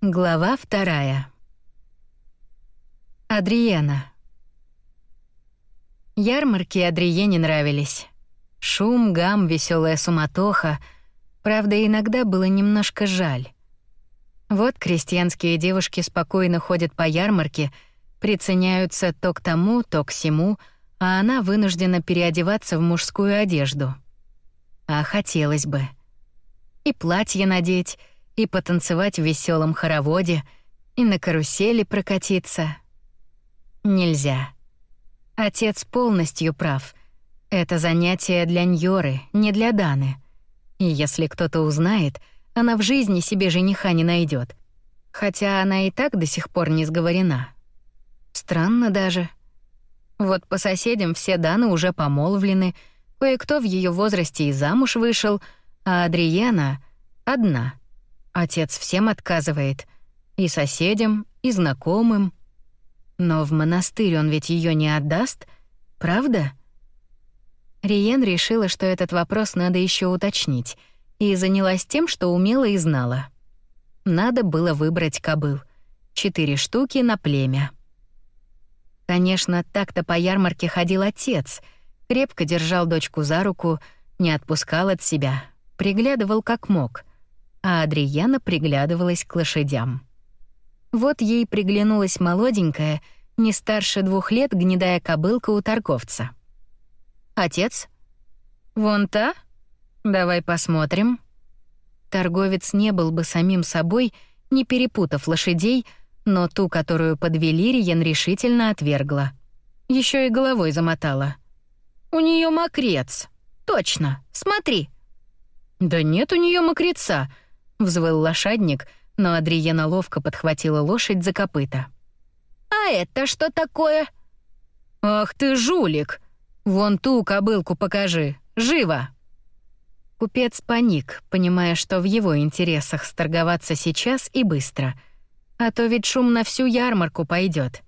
Глава вторая. Адриена. Ярмарки Адриене нравились. Шум, гам, веселая суматоха. Правда, иногда было немножко жаль. Вот крестьянские девушки спокойно ходят по ярмарке, приценяются то к тому, то к сему, а она вынуждена переодеваться в мужскую одежду. А хотелось бы. И платье надеть, и потанцевать в веселом хороводе, и на карусели прокатиться. Нельзя. Отец полностью прав. Это занятие для Ньоры, не для Даны. И если кто-то узнает, она в жизни себе жениха не найдет, хотя она и так до сих пор не сговорена. Странно даже. Вот по соседям все Даны уже помолвлены, кое-кто в ее возрасте и замуж вышел, а Адриена одна — Отец всем отказывает. И соседям, и знакомым. Но в монастырь он ведь ее не отдаст, правда? Риен решила, что этот вопрос надо еще уточнить, и занялась тем, что умела и знала. Надо было выбрать кобыл. Четыре штуки на племя. Конечно, так-то по ярмарке ходил отец, крепко держал дочку за руку, не отпускал от себя, приглядывал как мог а Адриана приглядывалась к лошадям. Вот ей приглянулась молоденькая, не старше двух лет, гнедая кобылка у торговца. «Отец? Вон та? Давай посмотрим». Торговец не был бы самим собой, не перепутав лошадей, но ту, которую подвели, Риен решительно отвергла. Еще и головой замотала. «У нее мокрец. Точно. Смотри». «Да нет у нее мокреца», Взвыл лошадник, но Адриена ловко подхватила лошадь за копыта. «А это что такое?» «Ах ты жулик! Вон ту кобылку покажи! Живо!» Купец паник, понимая, что в его интересах сторговаться сейчас и быстро. А то ведь шум на всю ярмарку пойдет.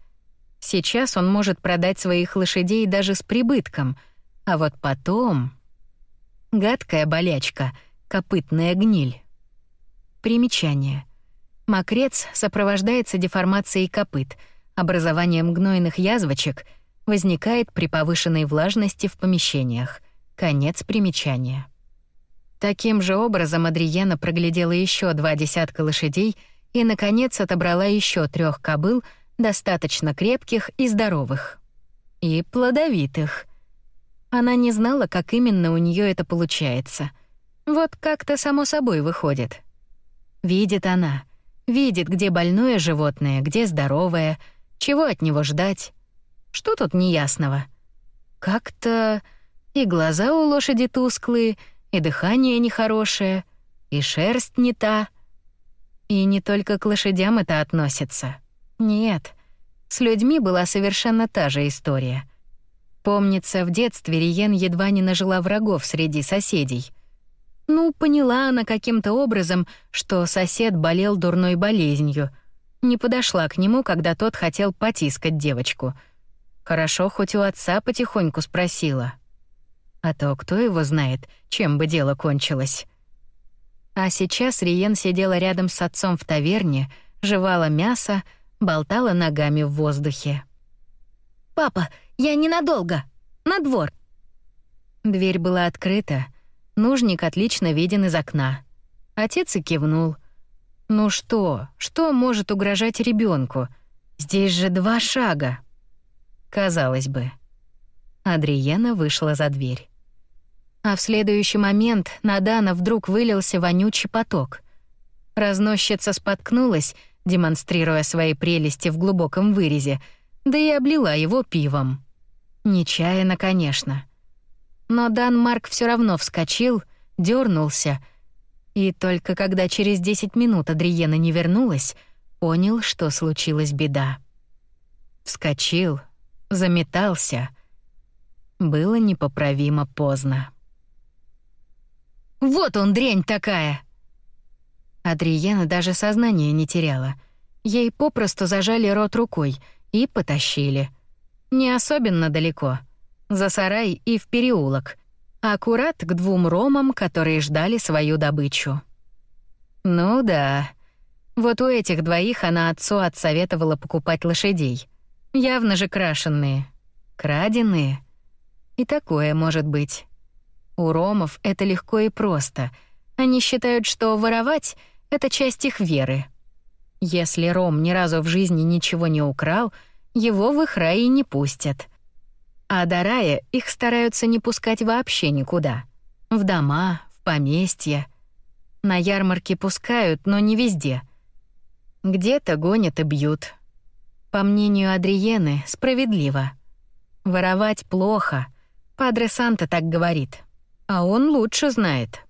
Сейчас он может продать своих лошадей даже с прибытком, а вот потом... Гадкая болячка, копытная гниль. Примечание. Мокрец сопровождается деформацией копыт, образованием гнойных язвочек, возникает при повышенной влажности в помещениях. Конец примечания. Таким же образом Адриена проглядела еще два десятка лошадей и, наконец, отобрала еще трех кобыл, достаточно крепких и здоровых. И плодовитых. Она не знала, как именно у нее это получается. Вот как-то само собой выходит. Видит она. Видит, где больное животное, где здоровое, чего от него ждать. Что тут неясного? Как-то и глаза у лошади тусклые, и дыхание нехорошее, и шерсть не та. И не только к лошадям это относится. Нет, с людьми была совершенно та же история. Помнится, в детстве Риен едва не нажила врагов среди соседей — ну, поняла она каким-то образом, что сосед болел дурной болезнью. Не подошла к нему, когда тот хотел потискать девочку. Хорошо, хоть у отца потихоньку спросила. А то кто его знает, чем бы дело кончилось. А сейчас Риен сидела рядом с отцом в таверне, жевала мясо, болтала ногами в воздухе. «Папа, я ненадолго. На двор». Дверь была открыта, Нужник отлично виден из окна. Отец и кивнул. Ну что, что может угрожать ребенку? Здесь же два шага. Казалось бы. Адриена вышла за дверь. А в следующий момент на Дана вдруг вылился вонючий поток. Разносчица споткнулась, демонстрируя свои прелести в глубоком вырезе, да и облила его пивом. Нечаянно, конечно. Но Дан Марк все равно вскочил, дернулся, и только когда через 10 минут Адриена не вернулась, понял, что случилась беда. Вскочил, заметался. Было непоправимо поздно. «Вот он, дрянь такая!» Адриена даже сознание не теряла. Ей попросту зажали рот рукой и потащили. Не особенно далеко — за сарай и в переулок, аккурат к двум ромам, которые ждали свою добычу. Ну да, Вот у этих двоих она отцу отсоветовала покупать лошадей. Явно же крашенные. Краденые. И такое может быть. У ромов это легко и просто. Они считают, что воровать — это часть их веры. Если ром ни разу в жизни ничего не украл, его в их рай не пустят. А до их стараются не пускать вообще никуда. В дома, в поместья. На ярмарке пускают, но не везде. Где-то гонят и бьют. По мнению Адриены, справедливо. Воровать плохо. Падре Санта так говорит. А он лучше знает.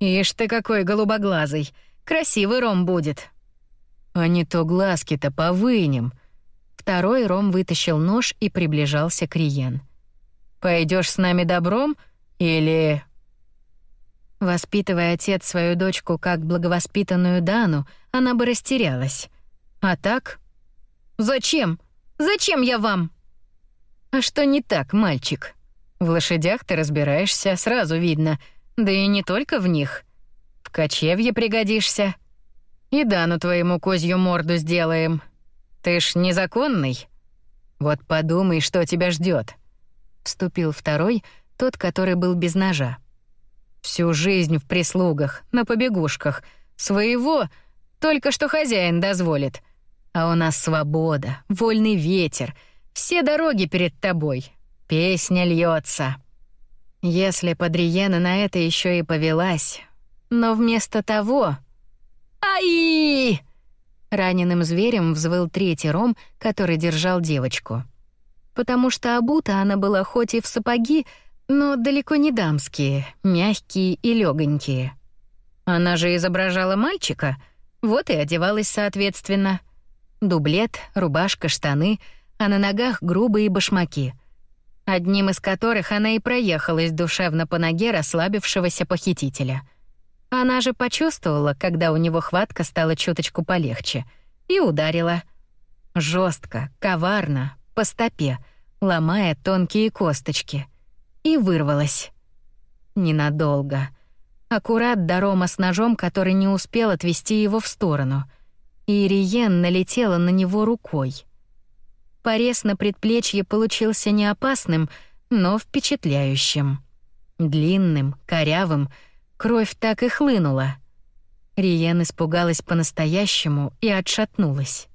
«Ишь ты какой голубоглазый! Красивый ром будет!» «А не то глазки-то повынем!» Второй Ром вытащил нож и приближался к Риен. Пойдешь с нами добром или...» Воспитывая отец свою дочку как благовоспитанную Дану, она бы растерялась. А так? «Зачем? Зачем я вам?» «А что не так, мальчик? В лошадях ты разбираешься, сразу видно. Да и не только в них. В кочевье пригодишься. И Дану твоему козью морду сделаем. Ты ж незаконный. Вот подумай, что тебя ждет. Вступил второй, тот, который был без ножа. Всю жизнь в прислугах, на побегушках. Своего только что хозяин дозволит. А у нас свобода, вольный ветер, все дороги перед тобой. Песня льется. Если Падриена на это еще и повелась, но вместо того... Ай! Раненым зверем взвыл третий ром, который держал девочку. Потому что обута она была хоть и в сапоги, но далеко не дамские, мягкие и легонькие. Она же изображала мальчика, вот и одевалась соответственно. Дублет, рубашка, штаны, а на ногах грубые башмаки, одним из которых она и проехалась душевно по ноге расслабившегося похитителя — она же почувствовала, когда у него хватка стала чуточку полегче, и ударила. жестко, коварно, по стопе, ломая тонкие косточки. И вырвалась. Ненадолго. Аккурат до Рома с ножом, который не успел отвести его в сторону. И Ириен налетела на него рукой. Порез на предплечье получился не опасным, но впечатляющим. Длинным, корявым, Кровь так и хлынула. Риен испугалась по-настоящему и отшатнулась.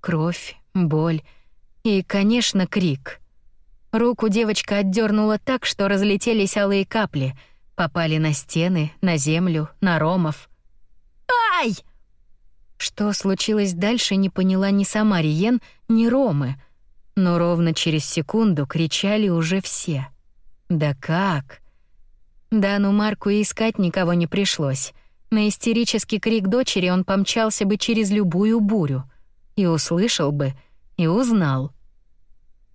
Кровь, боль и, конечно, крик. Руку девочка отдернула так, что разлетелись алые капли, попали на стены, на землю, на ромов. «Ай!» Что случилось дальше, не поняла ни сама Риен, ни Ромы, но ровно через секунду кричали уже все. «Да как?» Да, ну Марку и искать никого не пришлось. На истерический крик дочери он помчался бы через любую бурю. И услышал бы, и узнал.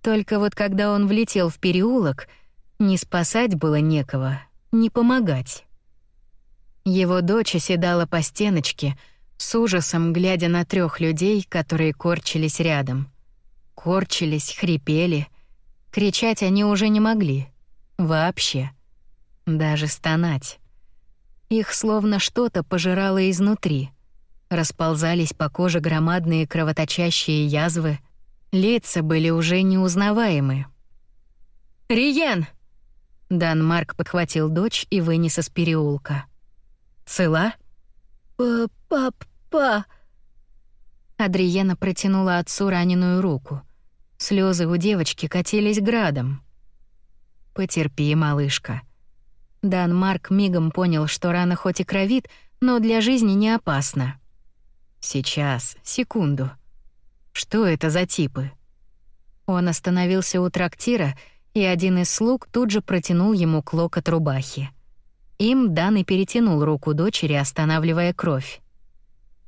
Только вот когда он влетел в переулок, не спасать было некого, не помогать. Его дочь оседала по стеночке, с ужасом глядя на трех людей, которые корчились рядом. Корчились, хрипели. Кричать они уже не могли. Вообще даже стонать. Их словно что-то пожирало изнутри. Расползались по коже громадные кровоточащие язвы, лица были уже неузнаваемы. «Риен!» Дан Марк подхватил дочь и вынес из переулка. «Цела?» «Па-па-па...» Адриена протянула отцу раненую руку. Слезы у девочки катились градом. «Потерпи, малышка», Дан Марк мигом понял, что рана хоть и кровит, но для жизни не опасна. Сейчас, секунду. Что это за типы? Он остановился у трактира, и один из слуг тут же протянул ему клок от рубахи. Им Дан и перетянул руку дочери, останавливая кровь.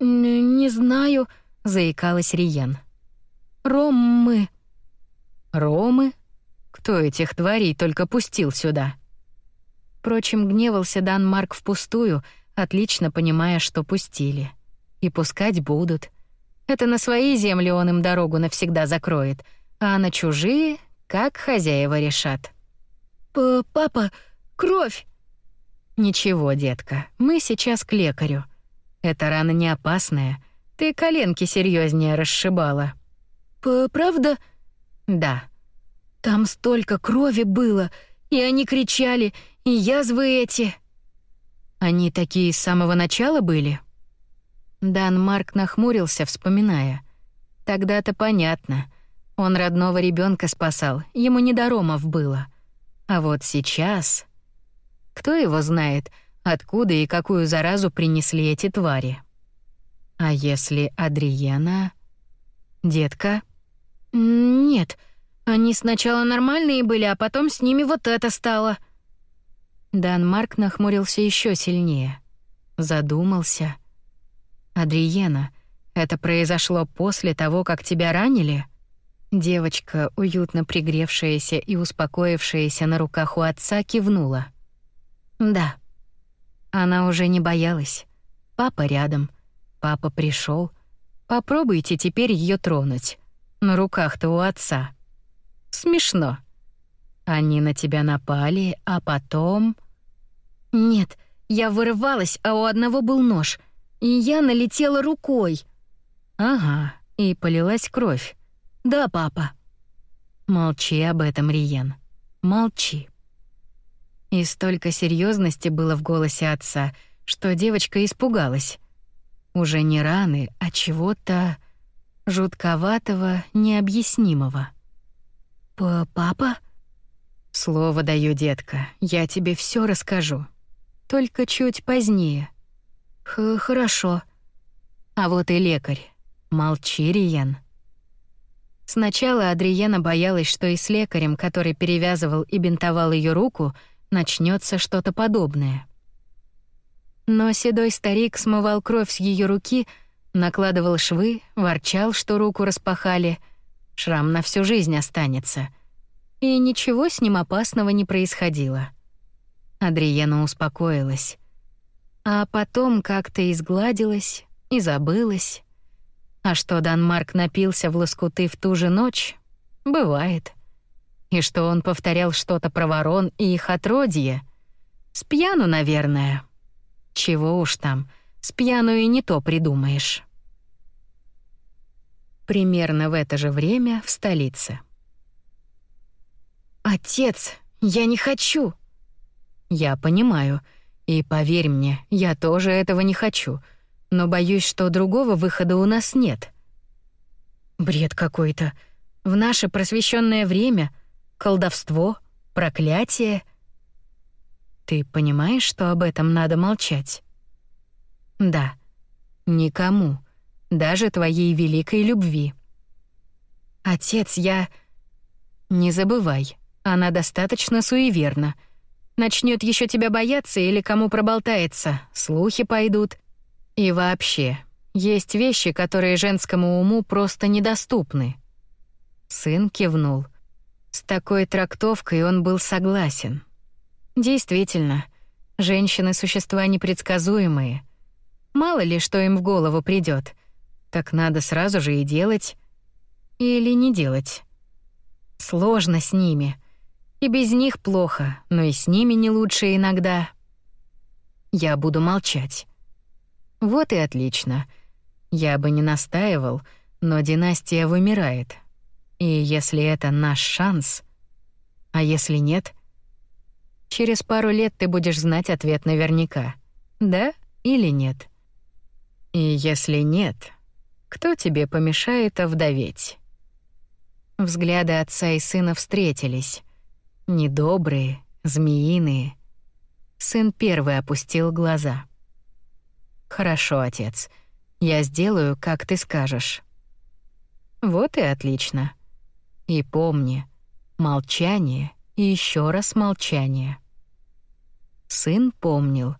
«Не знаю», — заикалась Риен. «Ромы». «Ромы? Кто этих тварей только пустил сюда?» Впрочем, гневался Дан Марк впустую, отлично понимая, что пустили. И пускать будут. Это на свои земли он им дорогу навсегда закроет, а на чужие, как хозяева решат. П «Папа, кровь!» «Ничего, детка, мы сейчас к лекарю. Эта рана не опасная. Ты коленки серьезнее расшибала. П правда? Да. Там столько крови было, и они кричали, и язвы эти. Они такие с самого начала были? Дан Марк нахмурился, вспоминая. Тогда-то понятно. Он родного ребенка спасал, ему не до ромов было. А вот сейчас... Кто его знает, откуда и какую заразу принесли эти твари? А если Адриена... Детка? Нет, они сначала нормальные были, а потом с ними вот это стало. Дан Марк нахмурился еще сильнее. Задумался. «Адриена, это произошло после того, как тебя ранили?» Девочка, уютно пригревшаяся и успокоившаяся на руках у отца, кивнула. «Да». Она уже не боялась. Папа рядом. Папа пришел. Попробуйте теперь ее тронуть. На руках-то у отца. Смешно. Они на тебя напали, а потом... Нет, я вырывалась, а у одного был нож, и я налетела рукой. Ага, и полилась кровь. Да, папа. Молчи об этом, Риен. Молчи. И столько серьезности было в голосе отца, что девочка испугалась. Уже не раны, а чего-то жутковатого, необъяснимого. «Папа?» «Слово даю, детка, я тебе все расскажу. Только чуть позднее. Х хорошо. А вот и лекарь. Молчи, Риен. Сначала Адриена боялась, что и с лекарем, который перевязывал и бинтовал ее руку, начнется что-то подобное. Но седой старик смывал кровь с ее руки, накладывал швы, ворчал, что руку распахали. Шрам на всю жизнь останется. И ничего с ним опасного не происходило. Адриена успокоилась. А потом как-то изгладилась и забылась. А что Данмарк напился в лоскуты в ту же ночь, бывает. И что он повторял что-то про ворон и их отродье, с пьяну, наверное. Чего уж там, с пьяну и не то придумаешь. Примерно в это же время в столице. «Отец, я не хочу!» Я понимаю. И поверь мне, я тоже этого не хочу. Но боюсь, что другого выхода у нас нет. Бред какой-то. В наше просвещенное время колдовство, проклятие. Ты понимаешь, что об этом надо молчать? Да. Никому, даже твоей великой любви. Отец, я Не забывай, она достаточно суеверна. Начнет еще тебя бояться или кому проболтается, слухи пойдут. И вообще, есть вещи, которые женскому уму просто недоступны. Сын кивнул. С такой трактовкой он был согласен. Действительно, женщины — существа непредсказуемые. Мало ли, что им в голову придет. Так надо сразу же и делать. Или не делать. Сложно с ними — и без них плохо, но и с ними не лучше иногда. Я буду молчать. Вот и отлично. Я бы не настаивал, но династия вымирает. И если это наш шанс... А если нет? Через пару лет ты будешь знать ответ наверняка. Да или нет? И если нет, кто тебе помешает овдоветь? Взгляды отца и сына встретились. Недобрые, змеиные. Сын первый опустил глаза. «Хорошо, отец. Я сделаю, как ты скажешь». «Вот и отлично. И помни, молчание и еще раз молчание». Сын помнил.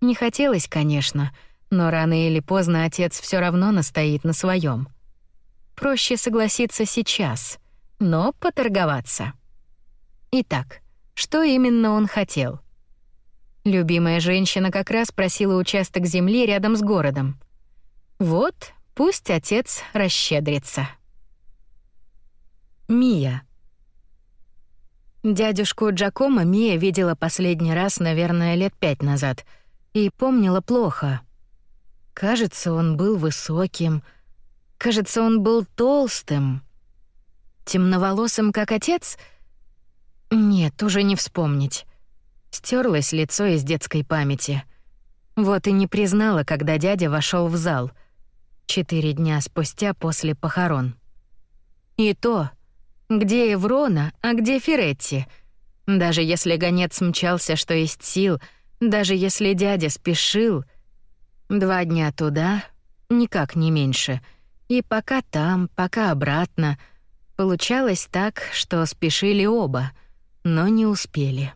Не хотелось, конечно, но рано или поздно отец все равно настоит на своем. Проще согласиться сейчас, но поторговаться. Итак, что именно он хотел? Любимая женщина как раз просила участок земли рядом с городом. Вот, пусть отец расщедрится. Мия. Дядюшку Джакома Мия видела последний раз, наверное, лет пять назад, и помнила плохо. Кажется, он был высоким. Кажется, он был толстым. Темноволосым, как отец? Нет, уже не вспомнить. Стерлось лицо из детской памяти. Вот и не признала, когда дядя вошел в зал. Четыре дня спустя после похорон. И то, где Еврона, а где Феретти. Даже если гонец мчался, что есть сил, даже если дядя спешил, два дня туда, никак не меньше. И пока там, пока обратно. Получалось так, что спешили оба, но не успели.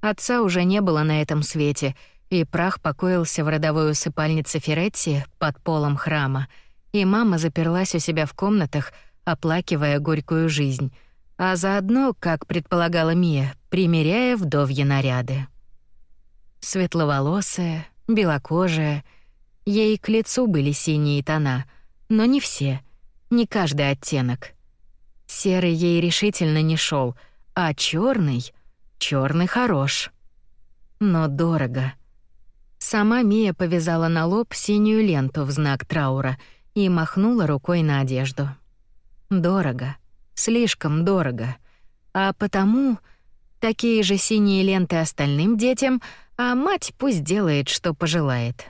Отца уже не было на этом свете, и прах покоился в родовой усыпальнице Феретти под полом храма, и мама заперлась у себя в комнатах, оплакивая горькую жизнь, а заодно, как предполагала Мия, примеряя вдовьи наряды. Светловолосая, белокожая, ей к лицу были синие тона, но не все, не каждый оттенок. Серый ей решительно не шел, а черный, черный хорош. Но дорого. Сама Мия повязала на лоб синюю ленту в знак траура и махнула рукой на одежду. Дорого. Слишком дорого. А потому такие же синие ленты остальным детям, а мать пусть делает, что пожелает.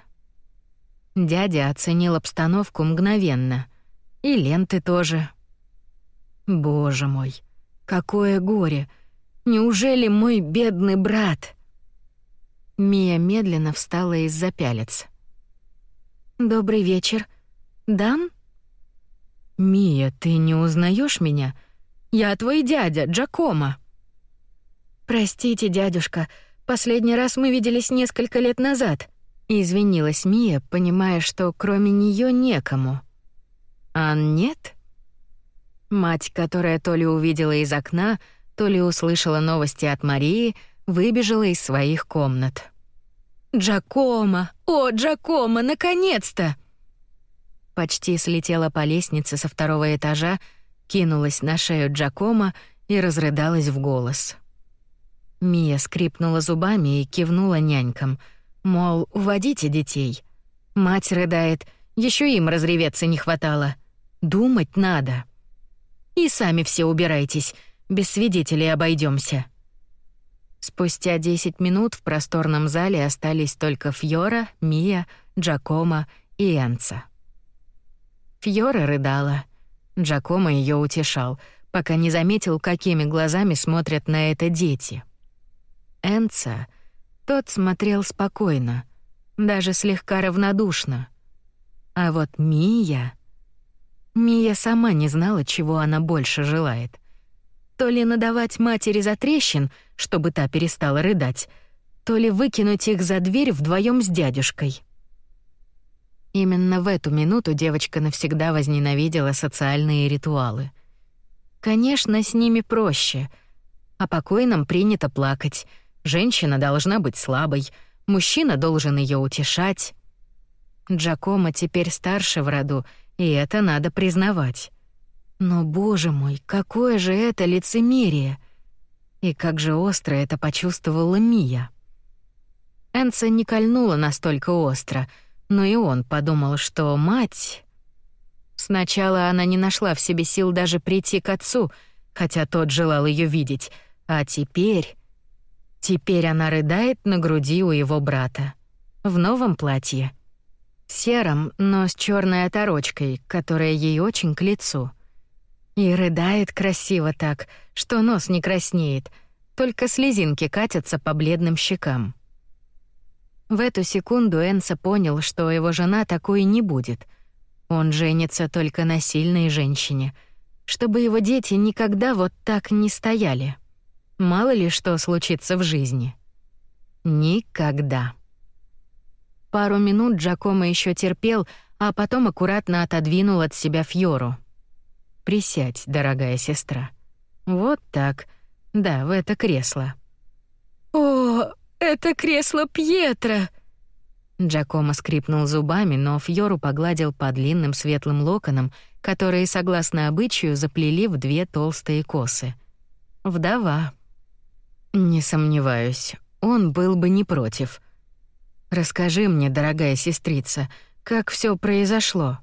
Дядя оценил обстановку мгновенно. И ленты тоже. Боже мой, какое горе! Неужели мой бедный брат? Мия медленно встала из-за пялец. «Добрый вечер. Дан?» «Мия, ты не узнаешь меня? Я твой дядя, Джакомо». «Простите, дядюшка, последний раз мы виделись несколько лет назад», — извинилась Мия, понимая, что кроме нее некому. «А нет?» Мать, которая то ли увидела из окна, то ли услышала новости от Марии, выбежала из своих комнат. «Джакомо! О, Джакомо, наконец-то!» почти слетела по лестнице со второго этажа, кинулась на шею Джакома и разрыдалась в голос. Мия скрипнула зубами и кивнула нянькам, мол, уводите детей. Мать рыдает, еще им разреветься не хватало. Думать надо. И сами все убирайтесь, без свидетелей обойдемся. Спустя 10 минут в просторном зале остались только Фьора, Мия, Джакома и Энца. Фьора рыдала. Джакомо ее утешал, пока не заметил, какими глазами смотрят на это дети. Энца, тот смотрел спокойно, даже слегка равнодушно. А вот Мия... Мия сама не знала, чего она больше желает. То ли надавать матери за трещин, чтобы та перестала рыдать, то ли выкинуть их за дверь вдвоем с дядюшкой. Именно в эту минуту девочка навсегда возненавидела социальные ритуалы. Конечно, с ними проще. О покойном принято плакать. Женщина должна быть слабой, мужчина должен ее утешать. Джакомо теперь старше в роду, и это надо признавать. Но, боже мой, какое же это лицемерие! И как же остро это почувствовала Мия. Энса не кольнула настолько остро — но и он подумал, что мать... Сначала она не нашла в себе сил даже прийти к отцу, хотя тот желал ее видеть, а теперь... Теперь она рыдает на груди у его брата. В новом платье. Сером, но с черной оторочкой, которая ей очень к лицу. И рыдает красиво так, что нос не краснеет, только слезинки катятся по бледным щекам. В эту секунду Энса понял, что его жена такой не будет. Он женится только на сильной женщине, чтобы его дети никогда вот так не стояли. Мало ли что случится в жизни. Никогда. Пару минут Джакомо еще терпел, а потом аккуратно отодвинул от себя Фьору. «Присядь, дорогая сестра. Вот так. Да, в это кресло». «О, «Это кресло Пьетро!» Джакомо скрипнул зубами, но Фьору погладил по длинным светлым локонам, которые, согласно обычаю, заплели в две толстые косы. Вдова. Не сомневаюсь, он был бы не против. Расскажи мне, дорогая сестрица, как все произошло?»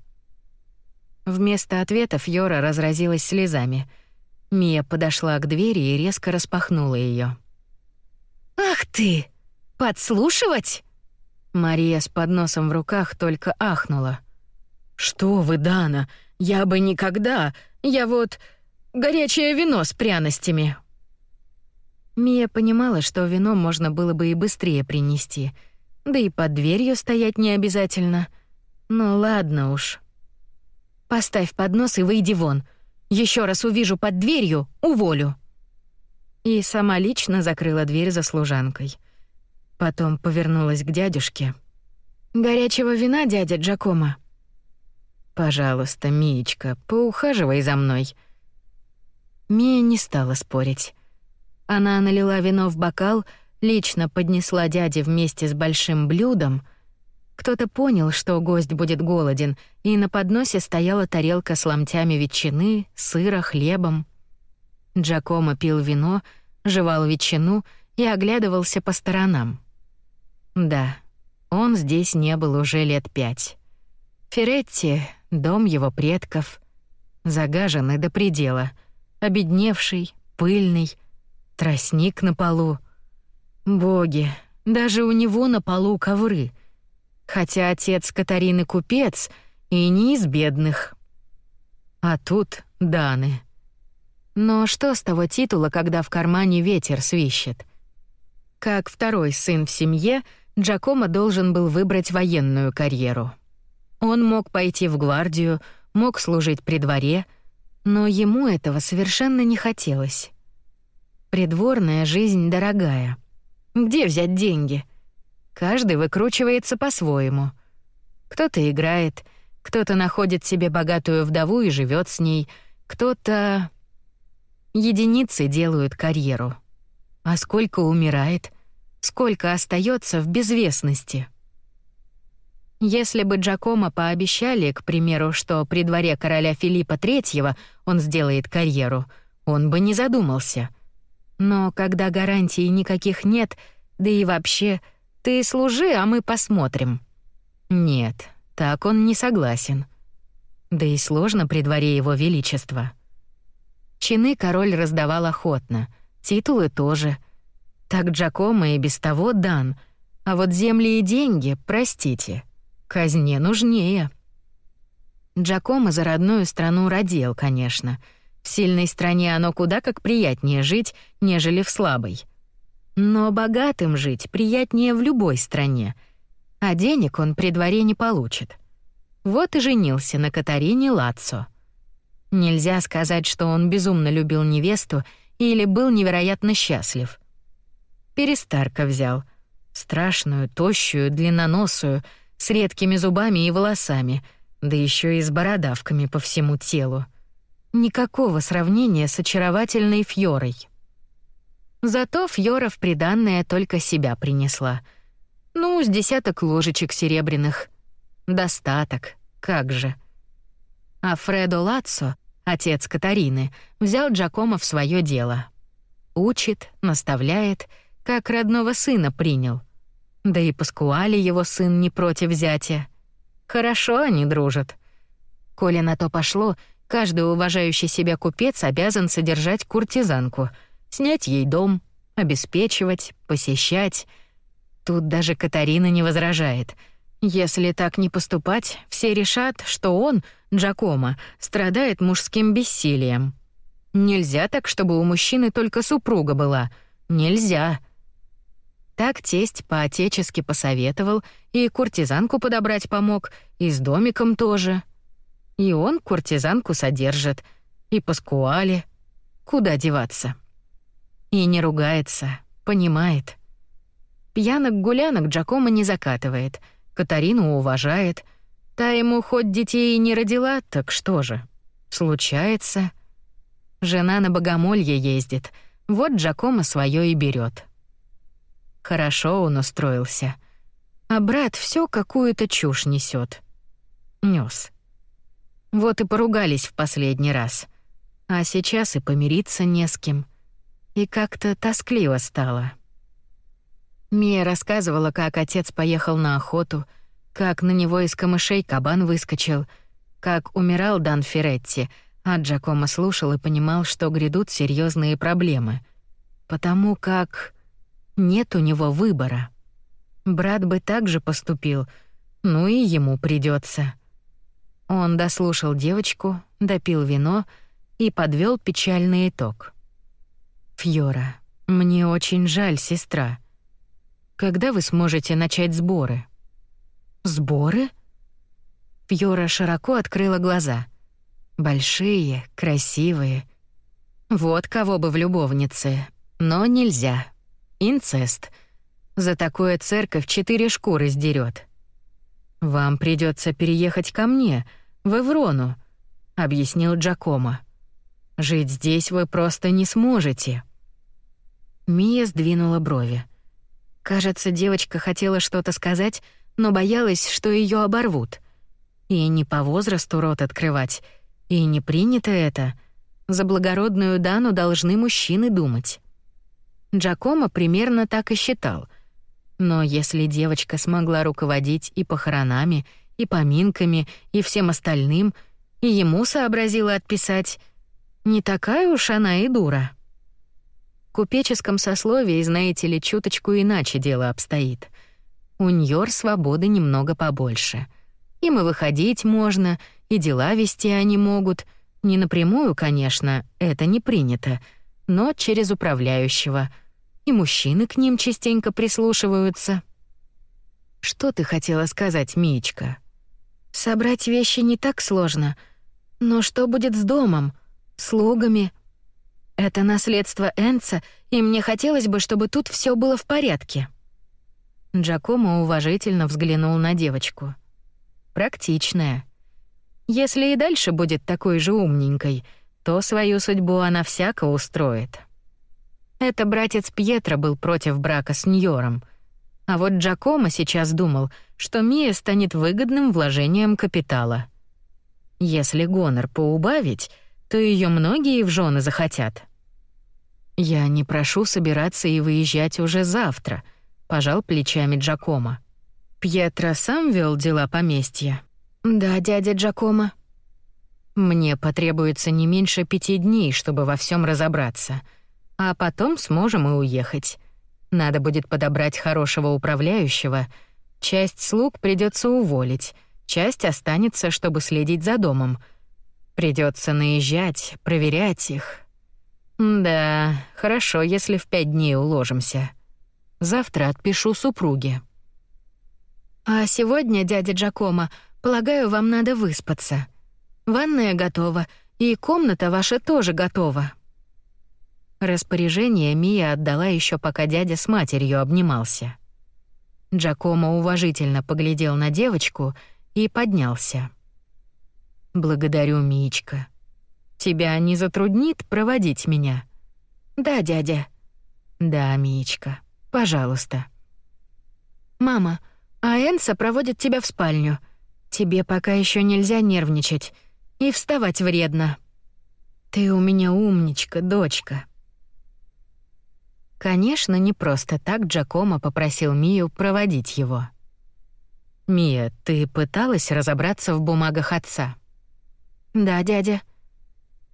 Вместо ответа Фьора разразилась слезами. Мия подошла к двери и резко распахнула ее. «Ах ты! Подслушивать?» Мария с подносом в руках только ахнула. «Что вы, Дана? Я бы никогда! Я вот... горячее вино с пряностями!» Мия понимала, что вино можно было бы и быстрее принести, да и под дверью стоять не обязательно. Ну ладно уж. «Поставь поднос и выйди вон. Еще раз увижу под дверью — уволю». И сама лично закрыла дверь за служанкой. Потом повернулась к дядюшке. «Горячего вина, дядя Джакомо?» «Пожалуйста, Миечка, поухаживай за мной». Мия не стала спорить. Она налила вино в бокал, лично поднесла дяде вместе с большим блюдом. Кто-то понял, что гость будет голоден, и на подносе стояла тарелка с ломтями ветчины, сыра, хлебом. Джакомо пил вино, жевал ветчину и оглядывался по сторонам. Да, он здесь не был уже лет пять. Феретти — дом его предков, загаженный до предела, обедневший, пыльный, тростник на полу. Боги, даже у него на полу ковры. Хотя отец Катарины купец и не из бедных. А тут Даны. Но что с того титула, когда в кармане ветер свищет? Как второй сын в семье, Джакомо должен был выбрать военную карьеру. Он мог пойти в гвардию, мог служить при дворе, но ему этого совершенно не хотелось. Придворная жизнь дорогая. Где взять деньги? Каждый выкручивается по-своему. Кто-то играет, кто-то находит себе богатую вдову и живет с ней, кто-то... Единицы делают карьеру. А сколько умирает? Сколько остается в безвестности? Если бы Джакомо пообещали, к примеру, что при дворе короля Филиппа III он сделает карьеру, он бы не задумался — но когда гарантий никаких нет, да и вообще, ты служи, а мы посмотрим. Нет, так он не согласен. Да и сложно при дворе его величества. Чины король раздавал охотно, титулы тоже. Так Джакомо и без того дан, а вот земли и деньги, простите, казне нужнее. Джакомо за родную страну родил, конечно — в сильной стране оно куда как приятнее жить, нежели в слабой. Но богатым жить приятнее в любой стране, а денег он при дворе не получит. Вот и женился на Катарине Лацо. Нельзя сказать, что он безумно любил невесту или был невероятно счастлив. Перестарка взял. Страшную, тощую, длинноносую, с редкими зубами и волосами, да еще и с бородавками по всему телу. Никакого сравнения с очаровательной Фьорой. Зато Фьора в приданное только себя принесла. Ну, с десяток ложечек серебряных. Достаток, как же. А Фредо Лацо, отец Катарины, взял Джакомо в свое дело. Учит, наставляет, как родного сына принял. Да и Паскуали его сын не против зятя. Хорошо они дружат. Коли на то пошло, Каждый уважающий себя купец обязан содержать куртизанку, снять ей дом, обеспечивать, посещать. Тут даже Катарина не возражает. Если так не поступать, все решат, что он, Джакомо, страдает мужским бессилием. Нельзя так, чтобы у мужчины только супруга была. Нельзя. Так тесть по-отечески посоветовал, и куртизанку подобрать помог, и с домиком тоже — и он куртизанку содержит, и Паскуале. Куда деваться? И не ругается, понимает. Пьянок-гулянок Джакомо не закатывает, Катарину уважает. Та ему хоть детей и не родила, так что же? Случается. Жена на богомолье ездит, вот Джакомо свое и берет. Хорошо он устроился. А брат все какую-то чушь несет. Нёс. Вот и поругались в последний раз. А сейчас и помириться не с кем. И как-то тоскливо стало. Мия рассказывала, как отец поехал на охоту, как на него из камышей кабан выскочил, как умирал Дан Феретти, а Джакомо слушал и понимал, что грядут серьезные проблемы. Потому как нет у него выбора. Брат бы так же поступил, ну и ему придется. Он дослушал девочку, допил вино и подвел печальный итог. «Фьора, мне очень жаль, сестра. Когда вы сможете начать сборы?» «Сборы?» Фьора широко открыла глаза. Большие, красивые. Вот кого бы в любовнице. Но нельзя. Инцест. За такое церковь четыре шкуры сдерет. Вам придется переехать ко мне, в Эврону, объяснил Джакомо. Жить здесь вы просто не сможете. Мия сдвинула брови. Кажется, девочка хотела что-то сказать, но боялась, что ее оборвут. И не по возрасту рот открывать, и не принято это. За благородную Дану должны мужчины думать. Джакомо примерно так и считал. Но если девочка смогла руководить и похоронами, и поминками, и всем остальным, и ему сообразила отписать, не такая уж она и дура. В купеческом сословии, знаете ли, чуточку иначе дело обстоит. У Ньор свободы немного побольше. Им и выходить можно, и дела вести они могут. Не напрямую, конечно, это не принято, но через управляющего. И мужчины к ним частенько прислушиваются. Что ты хотела сказать, Мичка? Собрать вещи не так сложно. Но что будет с домом, слугами? Это наследство Энца, и мне хотелось бы, чтобы тут все было в порядке. Джакомо уважительно взглянул на девочку. Практичная. Если и дальше будет такой же умненькой, то свою судьбу она всяко устроит. Это братец Пьетро был против брака с Ньором. А вот Джакомо сейчас думал, что Мия станет выгодным вложением капитала. Если гонор поубавить, то ее многие в жены захотят. Я не прошу собираться и выезжать уже завтра, пожал плечами Джакомо. Пьетро сам вел дела поместья. Да, дядя Джакомо. Мне потребуется не меньше пяти дней, чтобы во всем разобраться, а потом сможем и уехать. Надо будет подобрать хорошего управляющего. Часть слуг придется уволить, часть останется, чтобы следить за домом. Придется наезжать, проверять их. Да, хорошо, если в пять дней уложимся. Завтра отпишу супруге. А сегодня, дядя Джакомо, Полагаю, вам надо выспаться. Ванная готова, и комната ваша тоже готова». Распоряжение Мия отдала еще пока дядя с матерью обнимался. Джакомо уважительно поглядел на девочку и поднялся. «Благодарю, Мичка. Тебя не затруднит проводить меня?» «Да, дядя». «Да, Мичка. Пожалуйста». «Мама, а Энса проводит тебя в спальню», Тебе пока еще нельзя нервничать, и вставать вредно. Ты у меня умничка, дочка. Конечно, не просто так Джакомо попросил Мию проводить его. Мия, ты пыталась разобраться в бумагах отца? Да, дядя.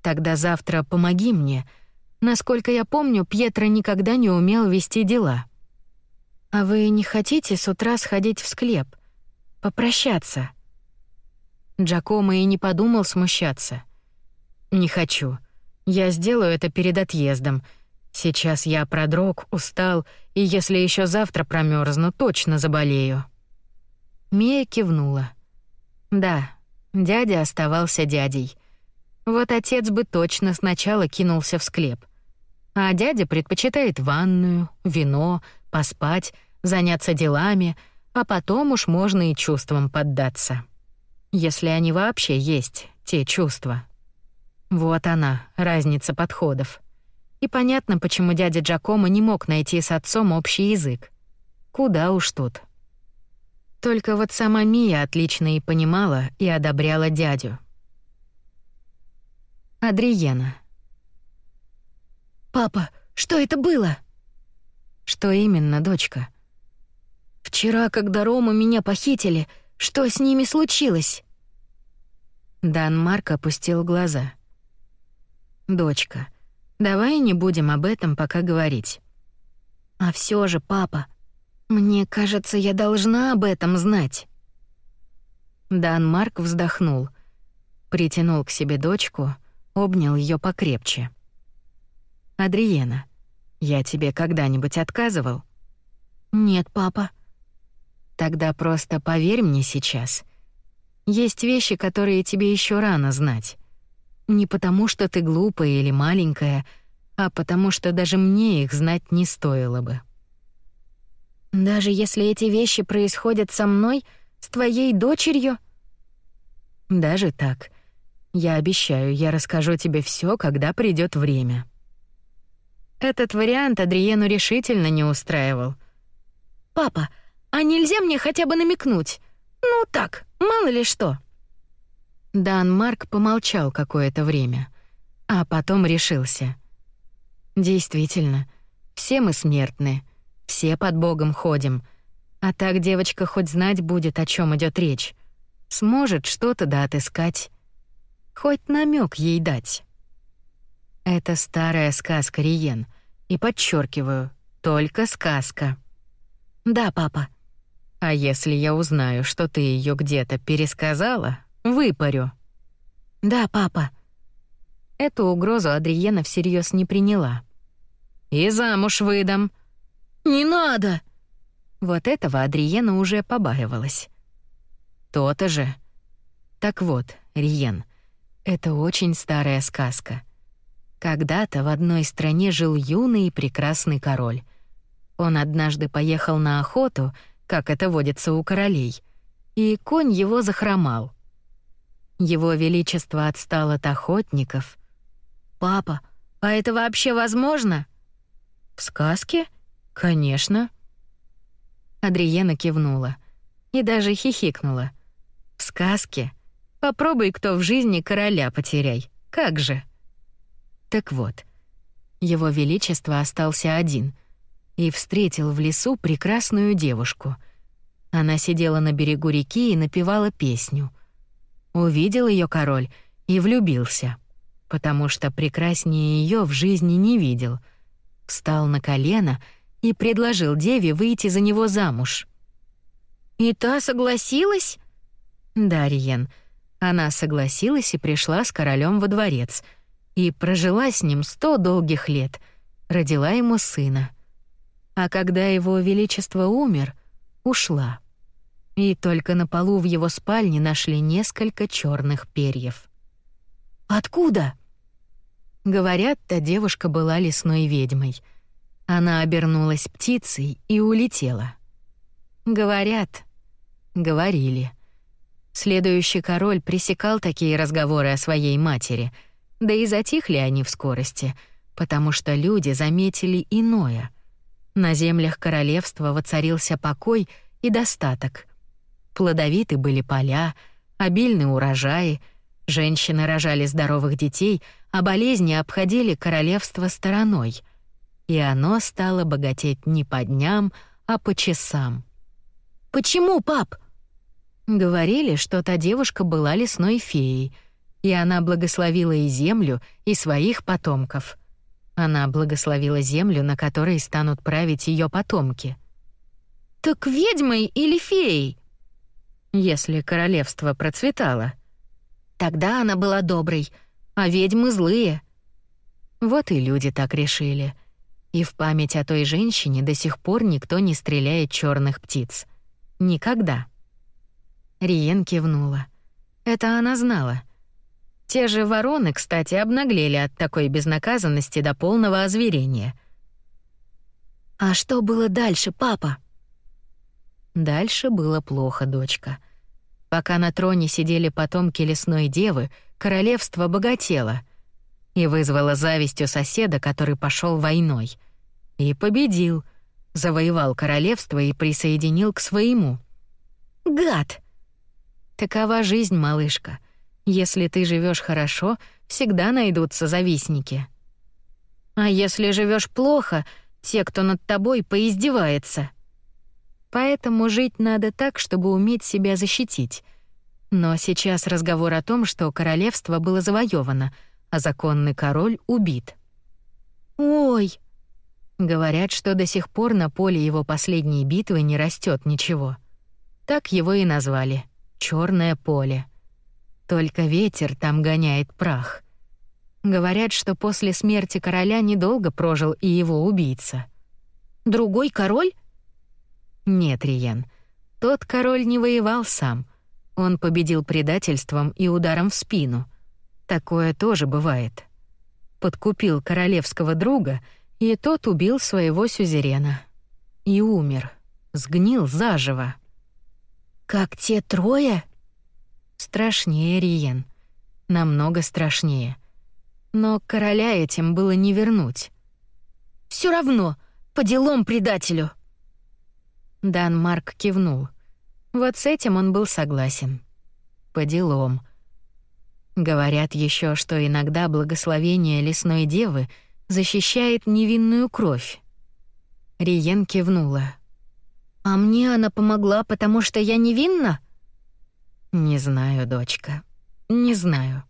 Тогда завтра помоги мне. Насколько я помню, Пьетро никогда не умел вести дела. А вы не хотите с утра сходить в склеп, попрощаться? Джакомо и не подумал смущаться. «Не хочу. Я сделаю это перед отъездом. Сейчас я продрог, устал, и если еще завтра промерзну, точно заболею». Мия кивнула. «Да, дядя оставался дядей. Вот отец бы точно сначала кинулся в склеп. А дядя предпочитает ванную, вино, поспать, заняться делами, а потом уж можно и чувствам поддаться» если они вообще есть, те чувства. Вот она, разница подходов. И понятно, почему дядя Джакомо не мог найти с отцом общий язык. Куда уж тут. Только вот сама Мия отлично и понимала, и одобряла дядю. Адриена. «Папа, что это было?» «Что именно, дочка?» Вчера, когда Рома меня похитили, что с ними случилось?» Дан Марк опустил глаза. «Дочка, давай не будем об этом пока говорить». «А все же, папа, мне кажется, я должна об этом знать». Дан Марк вздохнул, притянул к себе дочку, обнял ее покрепче. «Адриена, я тебе когда-нибудь отказывал?» «Нет, папа». «Тогда просто поверь мне сейчас. Есть вещи, которые тебе еще рано знать. Не потому, что ты глупая или маленькая, а потому что даже мне их знать не стоило бы». «Даже если эти вещи происходят со мной, с твоей дочерью?» «Даже так. Я обещаю, я расскажу тебе все, когда придет время». Этот вариант Адриену решительно не устраивал. «Папа, а нельзя мне хотя бы намекнуть? Ну так, мало ли что». Дан Марк помолчал какое-то время, а потом решился. «Действительно, все мы смертны, все под Богом ходим, а так девочка хоть знать будет, о чем идет речь, сможет что-то да отыскать, хоть намек ей дать». Это старая сказка, Риен. И подчеркиваю, только сказка. Да, папа. А если я узнаю, что ты ее где-то пересказала, выпарю. Да, папа. Эту угрозу Адриена всерьез не приняла. И замуж выдам. Не надо. Вот этого Адриена уже побаивалась. То-то же. Так вот, Риен, это очень старая сказка. Когда-то в одной стране жил юный и прекрасный король. Он однажды поехал на охоту, как это водится у королей, и конь его захромал. Его величество отстал от охотников. «Папа, а это вообще возможно?» «В сказке? Конечно». Адриена кивнула и даже хихикнула. «В сказке? Попробуй кто в жизни короля потеряй. Как же?» Так вот, его величество остался один и встретил в лесу прекрасную девушку. Она сидела на берегу реки и напевала песню. Увидел ее король и влюбился, потому что прекраснее ее в жизни не видел. Встал на колено и предложил деве выйти за него замуж. «И та согласилась?» «Да, Риен. Она согласилась и пришла с королем во дворец — и прожила с ним сто долгих лет, родила ему сына. А когда его величество умер, ушла. И только на полу в его спальне нашли несколько черных перьев. «Откуда?» Говорят, та девушка была лесной ведьмой. Она обернулась птицей и улетела. Говорят, говорили. Следующий король пресекал такие разговоры о своей матери — да и затихли они в скорости, потому что люди заметили иное. На землях королевства воцарился покой и достаток. Плодовиты были поля, обильны урожаи, женщины рожали здоровых детей, а болезни обходили королевство стороной. И оно стало богатеть не по дням, а по часам. «Почему, пап?» Говорили, что та девушка была лесной феей — и она благословила и землю, и своих потомков. Она благословила землю, на которой станут править ее потомки. Так ведьмой или феей? Если королевство процветало. Тогда она была доброй, а ведьмы злые. Вот и люди так решили. И в память о той женщине до сих пор никто не стреляет черных птиц. Никогда. Риен кивнула. Это она знала. Те же вороны, кстати, обнаглели от такой безнаказанности до полного озверения. «А что было дальше, папа?» Дальше было плохо, дочка. Пока на троне сидели потомки лесной девы, королевство богатело и вызвало зависть у соседа, который пошел войной. И победил, завоевал королевство и присоединил к своему. «Гад!» Такова жизнь, малышка — если ты живешь хорошо, всегда найдутся завистники. А если живешь плохо, те, кто над тобой поиздевается. Поэтому жить надо так, чтобы уметь себя защитить. Но сейчас разговор о том, что королевство было завоевано, а законный король убит. Ой, говорят, что до сих пор на поле его последней битвы не растет ничего. Так его и назвали Черное поле. Только ветер там гоняет прах. Говорят, что после смерти короля недолго прожил и его убийца. Другой король? Нет, Риен. Тот король не воевал сам. Он победил предательством и ударом в спину. Такое тоже бывает. Подкупил королевского друга, и тот убил своего сюзерена. И умер. Сгнил заживо. Как те трое? Страшнее, Риен. Намного страшнее. Но короля этим было не вернуть. Все равно, по делам предателю. Дан Марк кивнул. Вот с этим он был согласен. По делам. Говорят еще, что иногда благословение лесной девы защищает невинную кровь. Риен кивнула. А мне она помогла, потому что я невинна? Не знаю, дочка. Не знаю.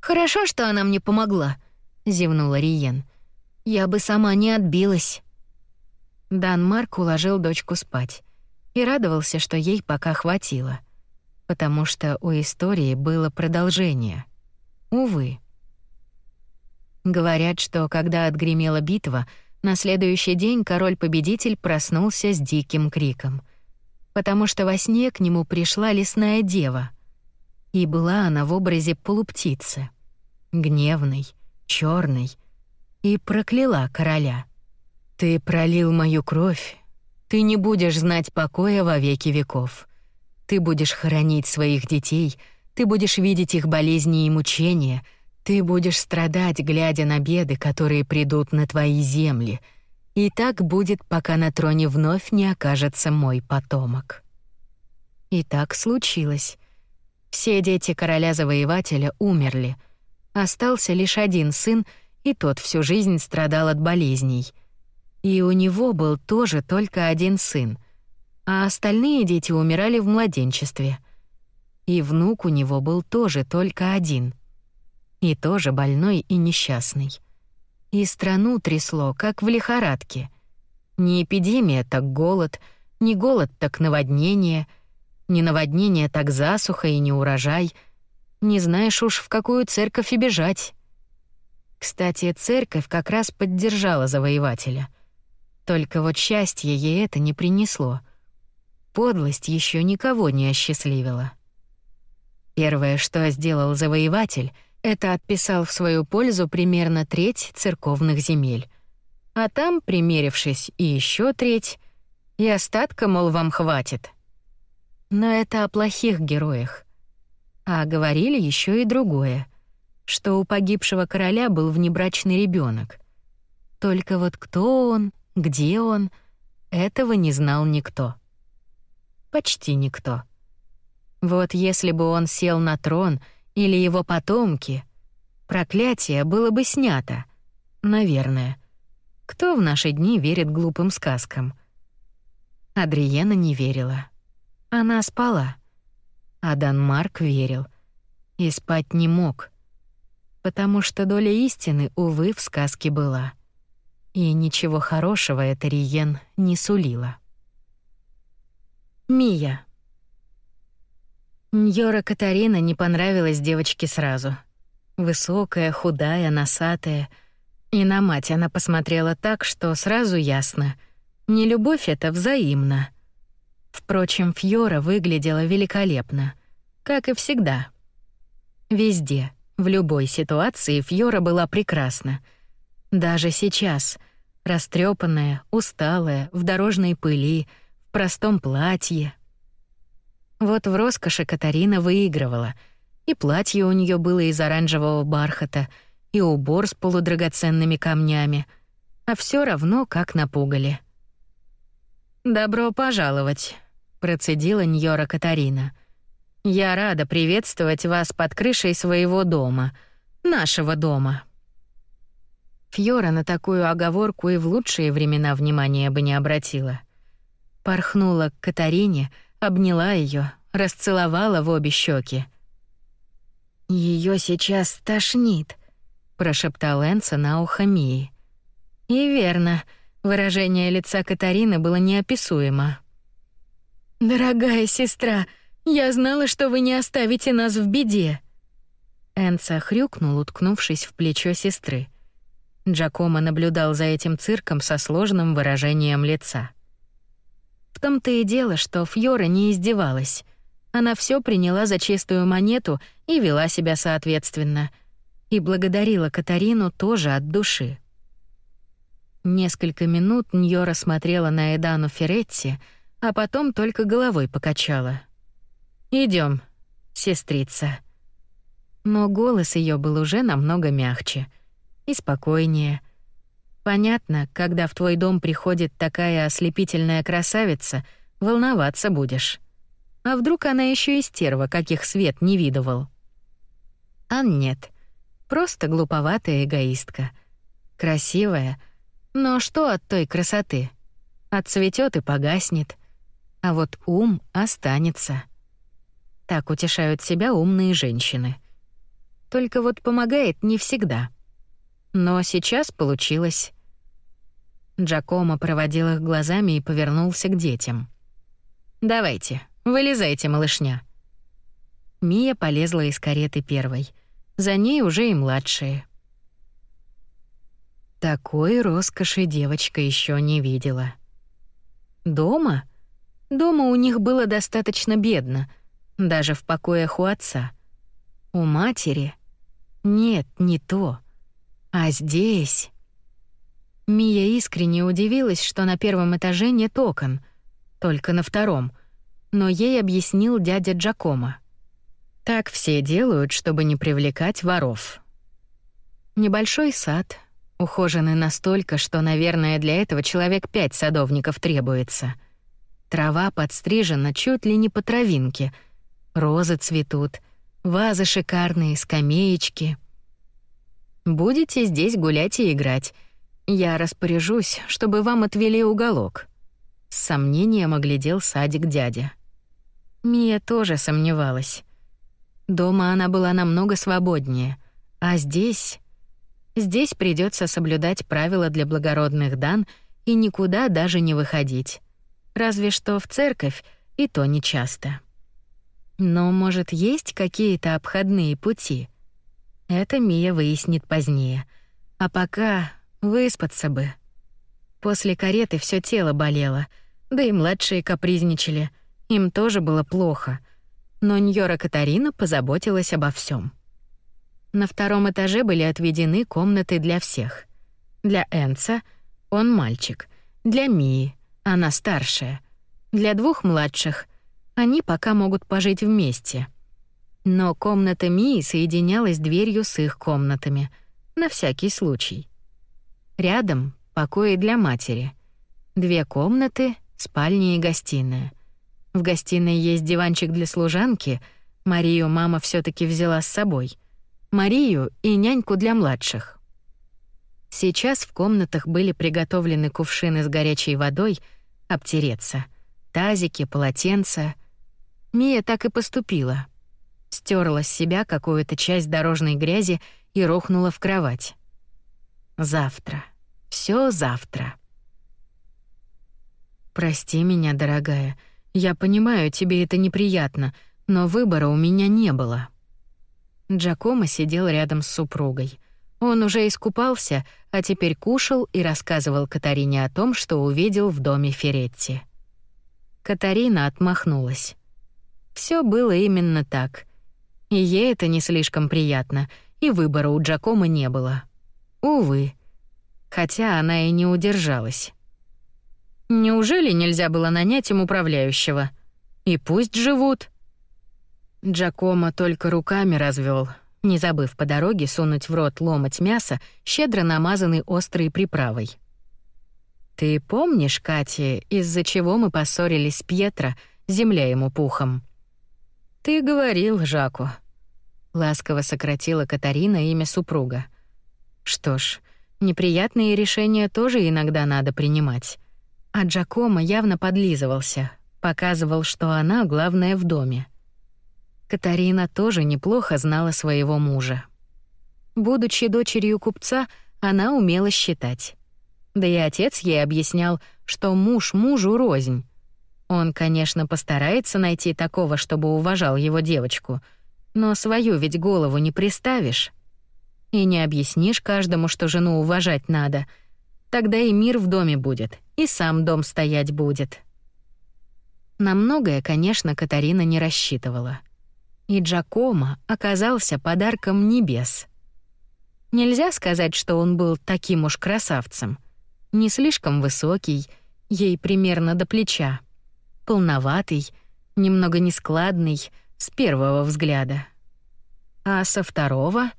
Хорошо, что она мне помогла, зевнула Риен. Я бы сама не отбилась. Дан Марк уложил дочку спать и радовался, что ей пока хватило, потому что у истории было продолжение. Увы. Говорят, что когда отгремела битва, на следующий день король-победитель проснулся с диким криком, потому что во сне к нему пришла лесная дева, и была она в образе полуптицы, гневной, черной, и прокляла короля — ты пролил мою кровь. Ты не будешь знать покоя во веки веков. Ты будешь хоронить своих детей, ты будешь видеть их болезни и мучения, ты будешь страдать, глядя на беды, которые придут на твои земли. И так будет, пока на троне вновь не окажется мой потомок. И так случилось. Все дети короля-завоевателя умерли. Остался лишь один сын, и тот всю жизнь страдал от болезней — и у него был тоже только один сын, а остальные дети умирали в младенчестве. И внук у него был тоже только один. И тоже больной и несчастный. И страну трясло, как в лихорадке. Не эпидемия, так голод, не голод, так наводнение, не наводнение, так засуха и не урожай. Не знаешь уж, в какую церковь и бежать. Кстати, церковь как раз поддержала завоевателя — только вот счастье ей это не принесло. Подлость еще никого не осчастливила. Первое, что сделал завоеватель, это отписал в свою пользу примерно треть церковных земель. А там, примерившись, и еще треть, и остатка, мол, вам хватит. Но это о плохих героях. А говорили еще и другое, что у погибшего короля был внебрачный ребенок. Только вот кто он, где он? Этого не знал никто. Почти никто. Вот если бы он сел на трон или его потомки, проклятие было бы снято. Наверное. Кто в наши дни верит глупым сказкам? Адриена не верила. Она спала. А Данмарк верил. И спать не мог. Потому что доля истины, увы, в сказке была — и ничего хорошего эта Риен не сулила. Мия. Ньора Катарина не понравилась девочке сразу. Высокая, худая, носатая. И на мать она посмотрела так, что сразу ясно. Не любовь это взаимно. Впрочем, Фьора выглядела великолепно, как и всегда. Везде, в любой ситуации Фьора была прекрасна — даже сейчас, растрепанная, усталая, в дорожной пыли, в простом платье. Вот в роскоши Катарина выигрывала. И платье у нее было из оранжевого бархата, и убор с полудрагоценными камнями. А все равно как напугали. «Добро пожаловать», — процедила Ньора Катарина. «Я рада приветствовать вас под крышей своего дома, нашего дома». Фьора на такую оговорку и в лучшие времена внимания бы не обратила. Порхнула к Катарине, обняла ее, расцеловала в обе щеки. Ее сейчас тошнит», — прошептал Энса на ухо Мии. И верно, выражение лица Катарины было неописуемо. «Дорогая сестра, я знала, что вы не оставите нас в беде». Энца хрюкнул, уткнувшись в плечо сестры. Джакомо наблюдал за этим цирком со сложным выражением лица. В том-то и дело, что Фьора не издевалась. Она все приняла за чистую монету и вела себя соответственно. И благодарила Катарину тоже от души. Несколько минут Ньора смотрела на Эдану Феретти, а потом только головой покачала. Идем, сестрица». Но голос ее был уже намного мягче и спокойнее. Понятно, когда в твой дом приходит такая ослепительная красавица, волноваться будешь. А вдруг она еще и стерва, каких свет не видывал? А нет, просто глуповатая эгоистка. Красивая, но что от той красоты? Отцветет и погаснет. А вот ум останется. Так утешают себя умные женщины. Только вот помогает не всегда. Но сейчас получилось. Джакомо проводил их глазами и повернулся к детям. «Давайте, вылезайте, малышня». Мия полезла из кареты первой. За ней уже и младшие. Такой роскоши девочка еще не видела. Дома? Дома у них было достаточно бедно, даже в покоях у отца. У матери? Нет, не то. А здесь... Мия искренне удивилась, что на первом этаже нет окон, только на втором, но ей объяснил дядя Джакомо. Так все делают, чтобы не привлекать воров. Небольшой сад, Ухожены настолько, что, наверное, для этого человек пять садовников требуется. Трава подстрижена чуть ли не по травинке. Розы цветут, вазы шикарные, скамеечки. Будете здесь гулять и играть. Я распоряжусь, чтобы вам отвели уголок. С сомнением оглядел садик дядя. Мия тоже сомневалась. Дома она была намного свободнее, а здесь Здесь придется соблюдать правила для благородных дан и никуда даже не выходить. Разве что в церковь, и то нечасто. Но, может, есть какие-то обходные пути? Это Мия выяснит позднее. А пока выспаться бы. После кареты все тело болело, да и младшие капризничали. Им тоже было плохо. Но Ньора Катарина позаботилась обо всем. На втором этаже были отведены комнаты для всех. Для Энца — он мальчик. Для Мии — она старшая. Для двух младших — они пока могут пожить вместе. Но комната Мии соединялась дверью с их комнатами, на всякий случай. Рядом — покои для матери. Две комнаты, спальня и гостиная. В гостиной есть диванчик для служанки, Марию мама все таки взяла с собой — Марию и няньку для младших. Сейчас в комнатах были приготовлены кувшины с горячей водой, обтереться, тазики, полотенца. Мия так и поступила. Стерла с себя какую-то часть дорожной грязи и рухнула в кровать. Завтра. все завтра. Прости меня, дорогая. Я понимаю, тебе это неприятно, но выбора у меня не было. Джакомо сидел рядом с супругой. Он уже искупался, а теперь кушал и рассказывал Катарине о том, что увидел в доме Феретти. Катарина отмахнулась. Все было именно так. И ей это не слишком приятно, и выбора у Джакомо не было. Увы. Хотя она и не удержалась. Неужели нельзя было нанять им управляющего? И пусть живут. Джакомо только руками развел, не забыв по дороге сунуть в рот ломоть мяса, щедро намазанный острой приправой. «Ты помнишь, Катя, из-за чего мы поссорились с Пьетро, земля ему пухом?» «Ты говорил, Жаку». Ласково сократила Катарина имя супруга. «Что ж, неприятные решения тоже иногда надо принимать. а Джакомо явно подлизывался, показывал, что она главная в доме. Катарина тоже неплохо знала своего мужа. Будучи дочерью купца, она умела считать. Да и отец ей объяснял, что муж мужу рознь. Он, конечно, постарается найти такого, чтобы уважал его девочку, но свою ведь голову не приставишь. И не объяснишь каждому, что жену уважать надо. Тогда и мир в доме будет, и сам дом стоять будет. На многое, конечно, Катарина не рассчитывала. И Джакомо оказался подарком небес. Нельзя сказать, что он был таким уж красавцем. Не слишком высокий, ей примерно до плеча. Полноватый, немного нескладный, с первого взгляда. А со второго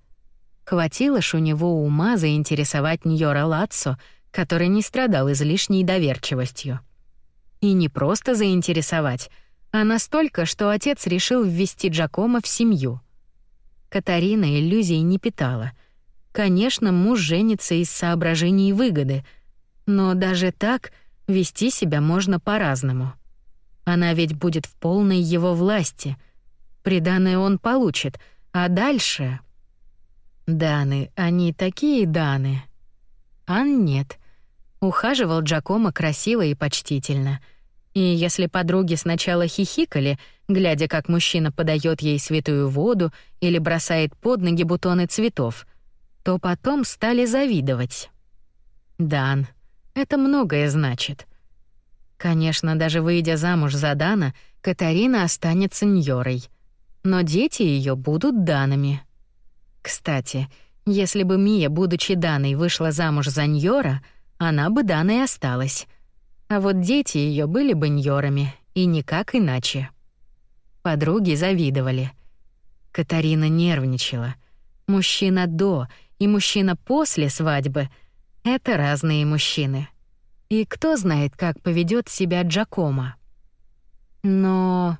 хватило ж у него ума заинтересовать Ньора Лацо, который не страдал излишней доверчивостью. И не просто заинтересовать, а настолько, что отец решил ввести Джакомо в семью. Катарина иллюзий не питала. Конечно, муж женится из соображений выгоды, но даже так вести себя можно по-разному. Она ведь будет в полной его власти. Приданое он получит, а дальше... Даны, они такие Даны. Ан нет. Ухаживал Джакомо красиво и почтительно — и если подруги сначала хихикали, глядя, как мужчина подает ей святую воду или бросает под ноги бутоны цветов, то потом стали завидовать. Дан, это многое значит. Конечно, даже выйдя замуж за Дана, Катарина останется Ньорой. Но дети ее будут Данами. Кстати, если бы Мия, будучи Даной, вышла замуж за Ньора, она бы Даной осталась. А вот дети ее были баньорами, и никак иначе. Подруги завидовали. Катарина нервничала. Мужчина до и мужчина после свадьбы — это разные мужчины. И кто знает, как поведет себя Джакома. Но...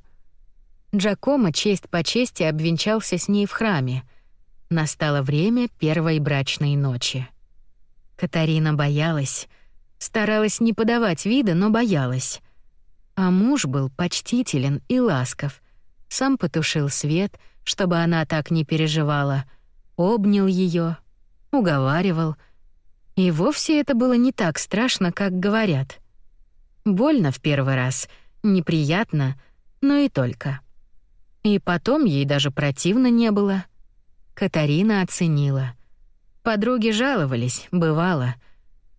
Джакома честь по чести обвенчался с ней в храме. Настало время первой брачной ночи. Катарина боялась, Старалась не подавать вида, но боялась. А муж был почтителен и ласков. Сам потушил свет, чтобы она так не переживала. Обнял ее, уговаривал. И вовсе это было не так страшно, как говорят. Больно в первый раз, неприятно, но и только. И потом ей даже противно не было. Катарина оценила. Подруги жаловались, бывало —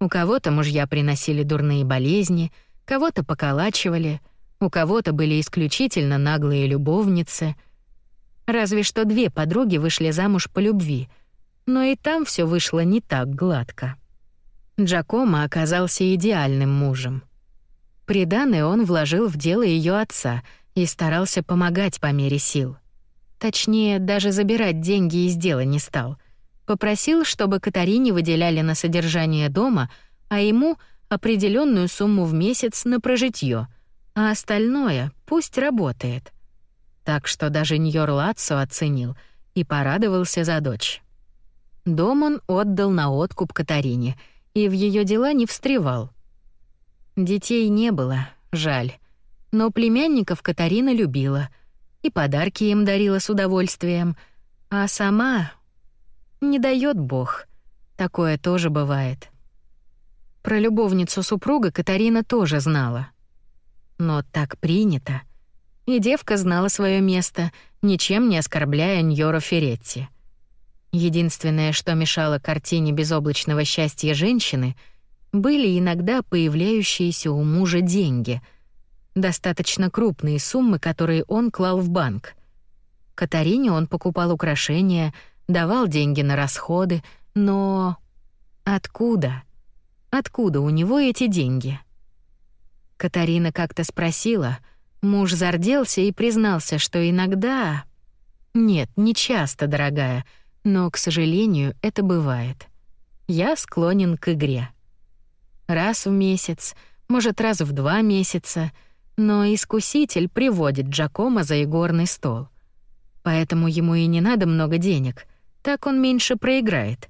у кого-то мужья приносили дурные болезни, кого-то поколачивали, у кого-то были исключительно наглые любовницы. Разве что две подруги вышли замуж по любви, но и там все вышло не так гладко. Джакомо оказался идеальным мужем. Приданное он вложил в дело ее отца и старался помогать по мере сил. Точнее, даже забирать деньги из дела не стал — Попросил, чтобы Катарине выделяли на содержание дома, а ему определенную сумму в месяц на прожитье, а остальное пусть работает. Так что даже Ньор Лацо оценил и порадовался за дочь. Дом он отдал на откуп Катарине и в ее дела не встревал. Детей не было, жаль. Но племянников Катарина любила и подарки им дарила с удовольствием, а сама не дает Бог. Такое тоже бывает. Про любовницу супруга Катарина тоже знала. Но так принято. И девка знала свое место, ничем не оскорбляя Ньоро Феретти. Единственное, что мешало картине безоблачного счастья женщины, были иногда появляющиеся у мужа деньги, достаточно крупные суммы, которые он клал в банк. Катарине он покупал украшения, давал деньги на расходы, но откуда? Откуда у него эти деньги? Катарина как-то спросила, муж зарделся и признался, что иногда... Нет, не часто, дорогая, но, к сожалению, это бывает. Я склонен к игре. Раз в месяц, может, раз в два месяца, но искуситель приводит Джакома за игорный стол. Поэтому ему и не надо много денег — так он меньше проиграет.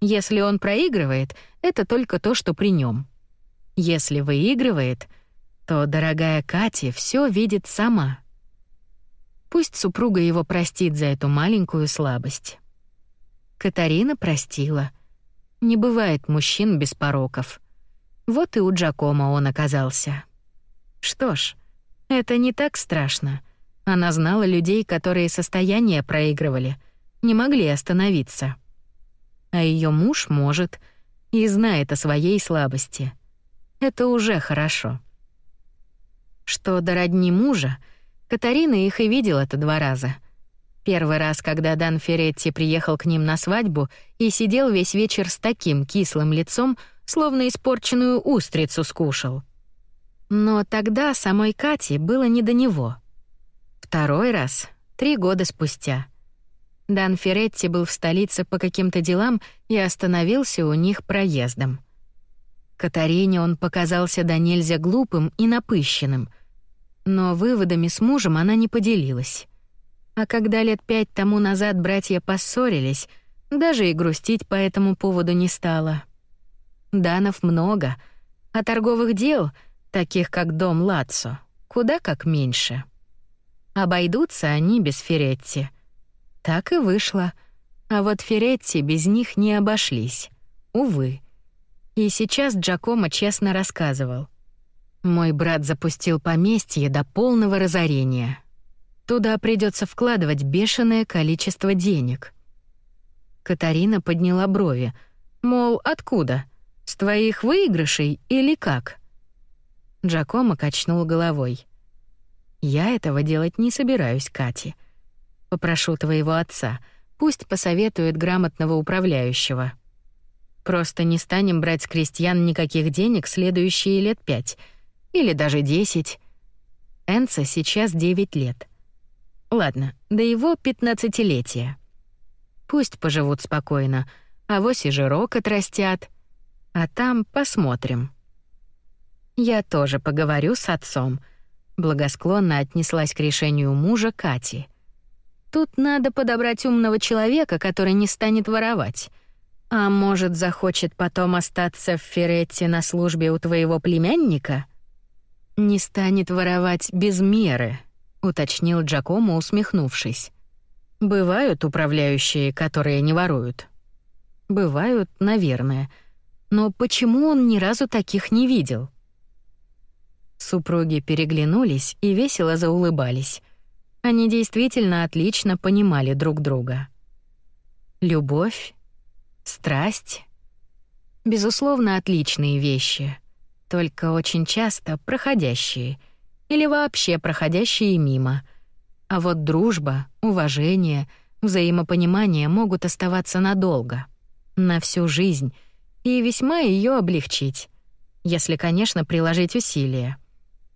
Если он проигрывает, это только то, что при нем. Если выигрывает, то дорогая Катя все видит сама. Пусть супруга его простит за эту маленькую слабость. Катарина простила. Не бывает мужчин без пороков. Вот и у Джакома он оказался. Что ж, это не так страшно. Она знала людей, которые состояние проигрывали, не могли остановиться. А ее муж может и знает о своей слабости. Это уже хорошо. Что до родни мужа, Катарина их и видела-то два раза. Первый раз, когда Дан Феретти приехал к ним на свадьбу и сидел весь вечер с таким кислым лицом, словно испорченную устрицу скушал. Но тогда самой Кате было не до него. Второй раз — три года спустя. Дан Феретти был в столице по каким-то делам и остановился у них проездом. Катарине он показался до нельзя глупым и напыщенным, но выводами с мужем она не поделилась. А когда лет пять тому назад братья поссорились, даже и грустить по этому поводу не стала. Данов много, а торговых дел, таких как дом Лацо, куда как меньше. Обойдутся они без Феретти. Так и вышло. А вот Феретти без них не обошлись. Увы. И сейчас Джакомо честно рассказывал. Мой брат запустил поместье до полного разорения. Туда придется вкладывать бешеное количество денег. Катарина подняла брови. Мол, откуда? С твоих выигрышей или как? Джакомо качнул головой. Я этого делать не собираюсь, Кати. Попрошу твоего отца, пусть посоветует грамотного управляющего. Просто не станем брать с крестьян никаких денег следующие лет пять или даже десять. Энца сейчас девять лет. Ладно, до его пятнадцатилетия. Пусть поживут спокойно, а вось и жирок отрастят — а там посмотрим. Я тоже поговорю с отцом. Благосклонно отнеслась к решению мужа Кати. Тут надо подобрать умного человека, который не станет воровать. А может, захочет потом остаться в Феретте на службе у твоего племянника? Не станет воровать без меры, уточнил Джакомо, усмехнувшись. Бывают управляющие, которые не воруют. Бывают, наверное. Но почему он ни разу таких не видел? Супруги переглянулись и весело заулыбались. Они действительно отлично понимали друг друга. Любовь, страсть — безусловно, отличные вещи, только очень часто проходящие или вообще проходящие мимо. А вот дружба, уважение, взаимопонимание могут оставаться надолго, на всю жизнь — и весьма ее облегчить, если, конечно, приложить усилия.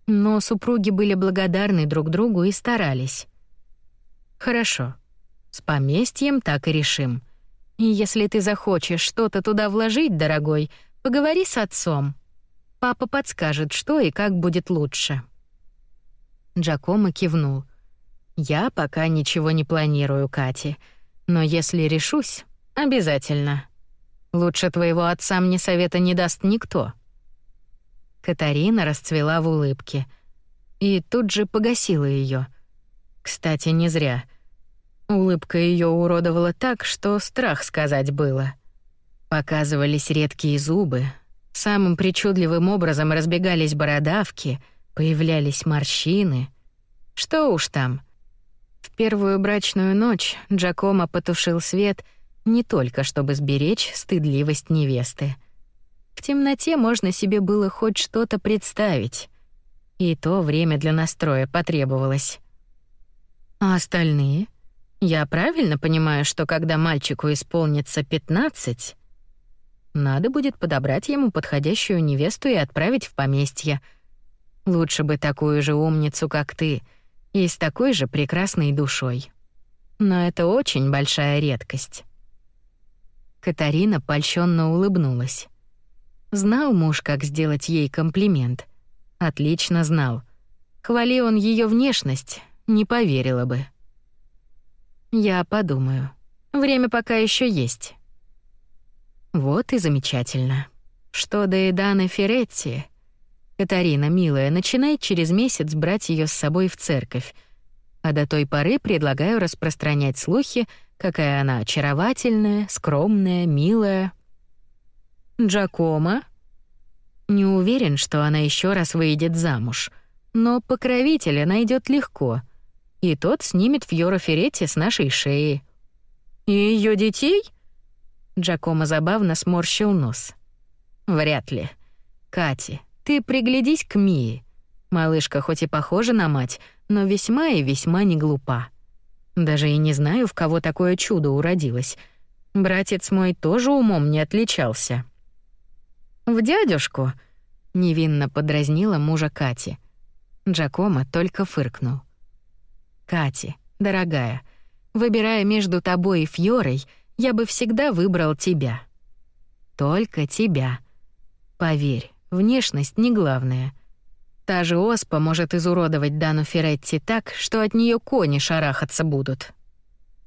Но супруги были благодарны друг другу и старались. Хорошо. С поместьем так и решим. И если ты захочешь что-то туда вложить, дорогой, поговори с отцом. Папа подскажет, что и как будет лучше. Джакомо кивнул. Я пока ничего не планирую, Кати, но если решусь, обязательно. Лучше твоего отца мне совета не даст никто». Катарина расцвела в улыбке и тут же погасила ее. Кстати, не зря. Улыбка ее уродовала так, что страх сказать было. Показывались редкие зубы, самым причудливым образом разбегались бородавки, появлялись морщины. Что уж там. В первую брачную ночь Джакомо потушил свет — не только чтобы сберечь стыдливость невесты. В темноте можно себе было хоть что-то представить. И то время для настроя потребовалось. А остальные? Я правильно понимаю, что когда мальчику исполнится 15, надо будет подобрать ему подходящую невесту и отправить в поместье. Лучше бы такую же умницу, как ты, и с такой же прекрасной душой. Но это очень большая редкость. Катарина польщенно улыбнулась. Знал муж, как сделать ей комплимент. Отлично знал. Хвали он ее внешность, не поверила бы. Я подумаю. Время пока еще есть. Вот и замечательно. Что до Эданы Феретти, Катарина, милая, начинай через месяц брать ее с собой в церковь. А до той поры предлагаю распространять слухи, какая она очаровательная, скромная, милая. Джакома? Не уверен, что она еще раз выйдет замуж, но покровителя найдет легко, и тот снимет Фьора Феретти с нашей шеи. И ее детей? Джакома забавно сморщил нос. Вряд ли. Кати, ты приглядись к Мии. Малышка хоть и похожа на мать, но весьма и весьма не глупа. Даже и не знаю, в кого такое чудо уродилось. Братец мой тоже умом не отличался. В дядюшку невинно подразнила мужа Кати. Джакомо только фыркнул. Кати, дорогая, выбирая между тобой и Фьорой, я бы всегда выбрал тебя. Только тебя. Поверь, внешность не главное. Та же оспа может изуродовать Дану Феретти так, что от нее кони шарахаться будут.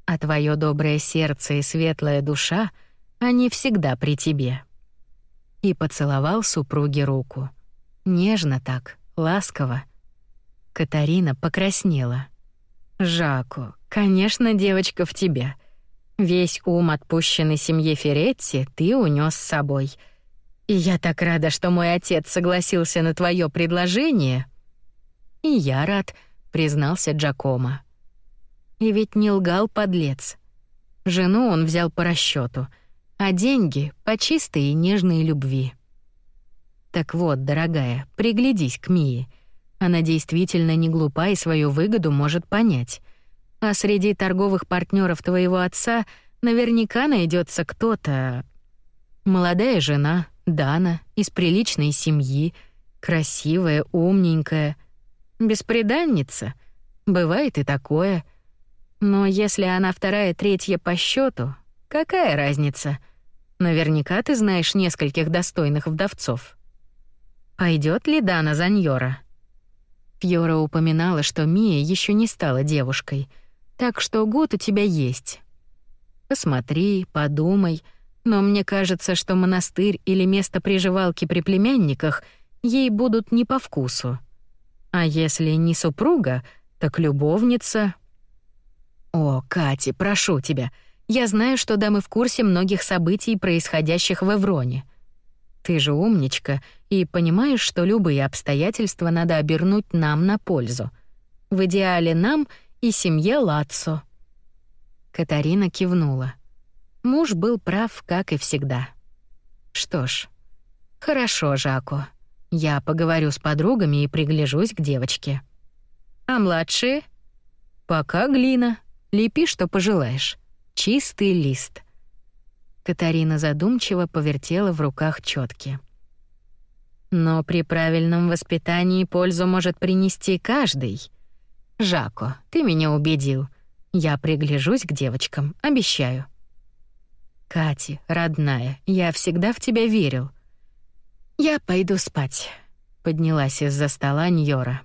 А твое доброе сердце и светлая душа, они всегда при тебе и поцеловал супруге руку. Нежно так, ласково. Катарина покраснела. «Жаку, конечно, девочка в тебя. Весь ум, отпущенный семье Феретти, ты унес с собой. И я так рада, что мой отец согласился на твое предложение». «И я рад», — признался Джакомо. И ведь не лгал подлец. Жену он взял по расчету — а деньги — по чистой и нежной любви. Так вот, дорогая, приглядись к Мии. Она действительно не глупа и свою выгоду может понять. А среди торговых партнеров твоего отца наверняка найдется кто-то... Молодая жена, Дана, из приличной семьи, красивая, умненькая, бесприданница. Бывает и такое. Но если она вторая, третья по счету, Какая разница? Наверняка ты знаешь нескольких достойных вдовцов. Пойдет ли Дана за Ньора? Фьора упоминала, что Мия еще не стала девушкой, так что год у тебя есть. Посмотри, подумай, но мне кажется, что монастырь или место приживалки при племянниках ей будут не по вкусу. А если не супруга, так любовница. О, Кати, прошу тебя, — я знаю, что дамы в курсе многих событий, происходящих в Эвроне. Ты же умничка и понимаешь, что любые обстоятельства надо обернуть нам на пользу. В идеале нам и семье Лацо. Катарина кивнула. Муж был прав, как и всегда. Что ж, хорошо, Жако. Я поговорю с подругами и пригляжусь к девочке. А младшие? Пока глина. Лепи, что пожелаешь. Чистый лист. Катарина задумчиво повертела в руках четки. Но при правильном воспитании пользу может принести каждый. Жако, ты меня убедил. Я пригляжусь к девочкам, обещаю. Кати, родная, я всегда в тебя верил. Я пойду спать. Поднялась из-за стола Ньора.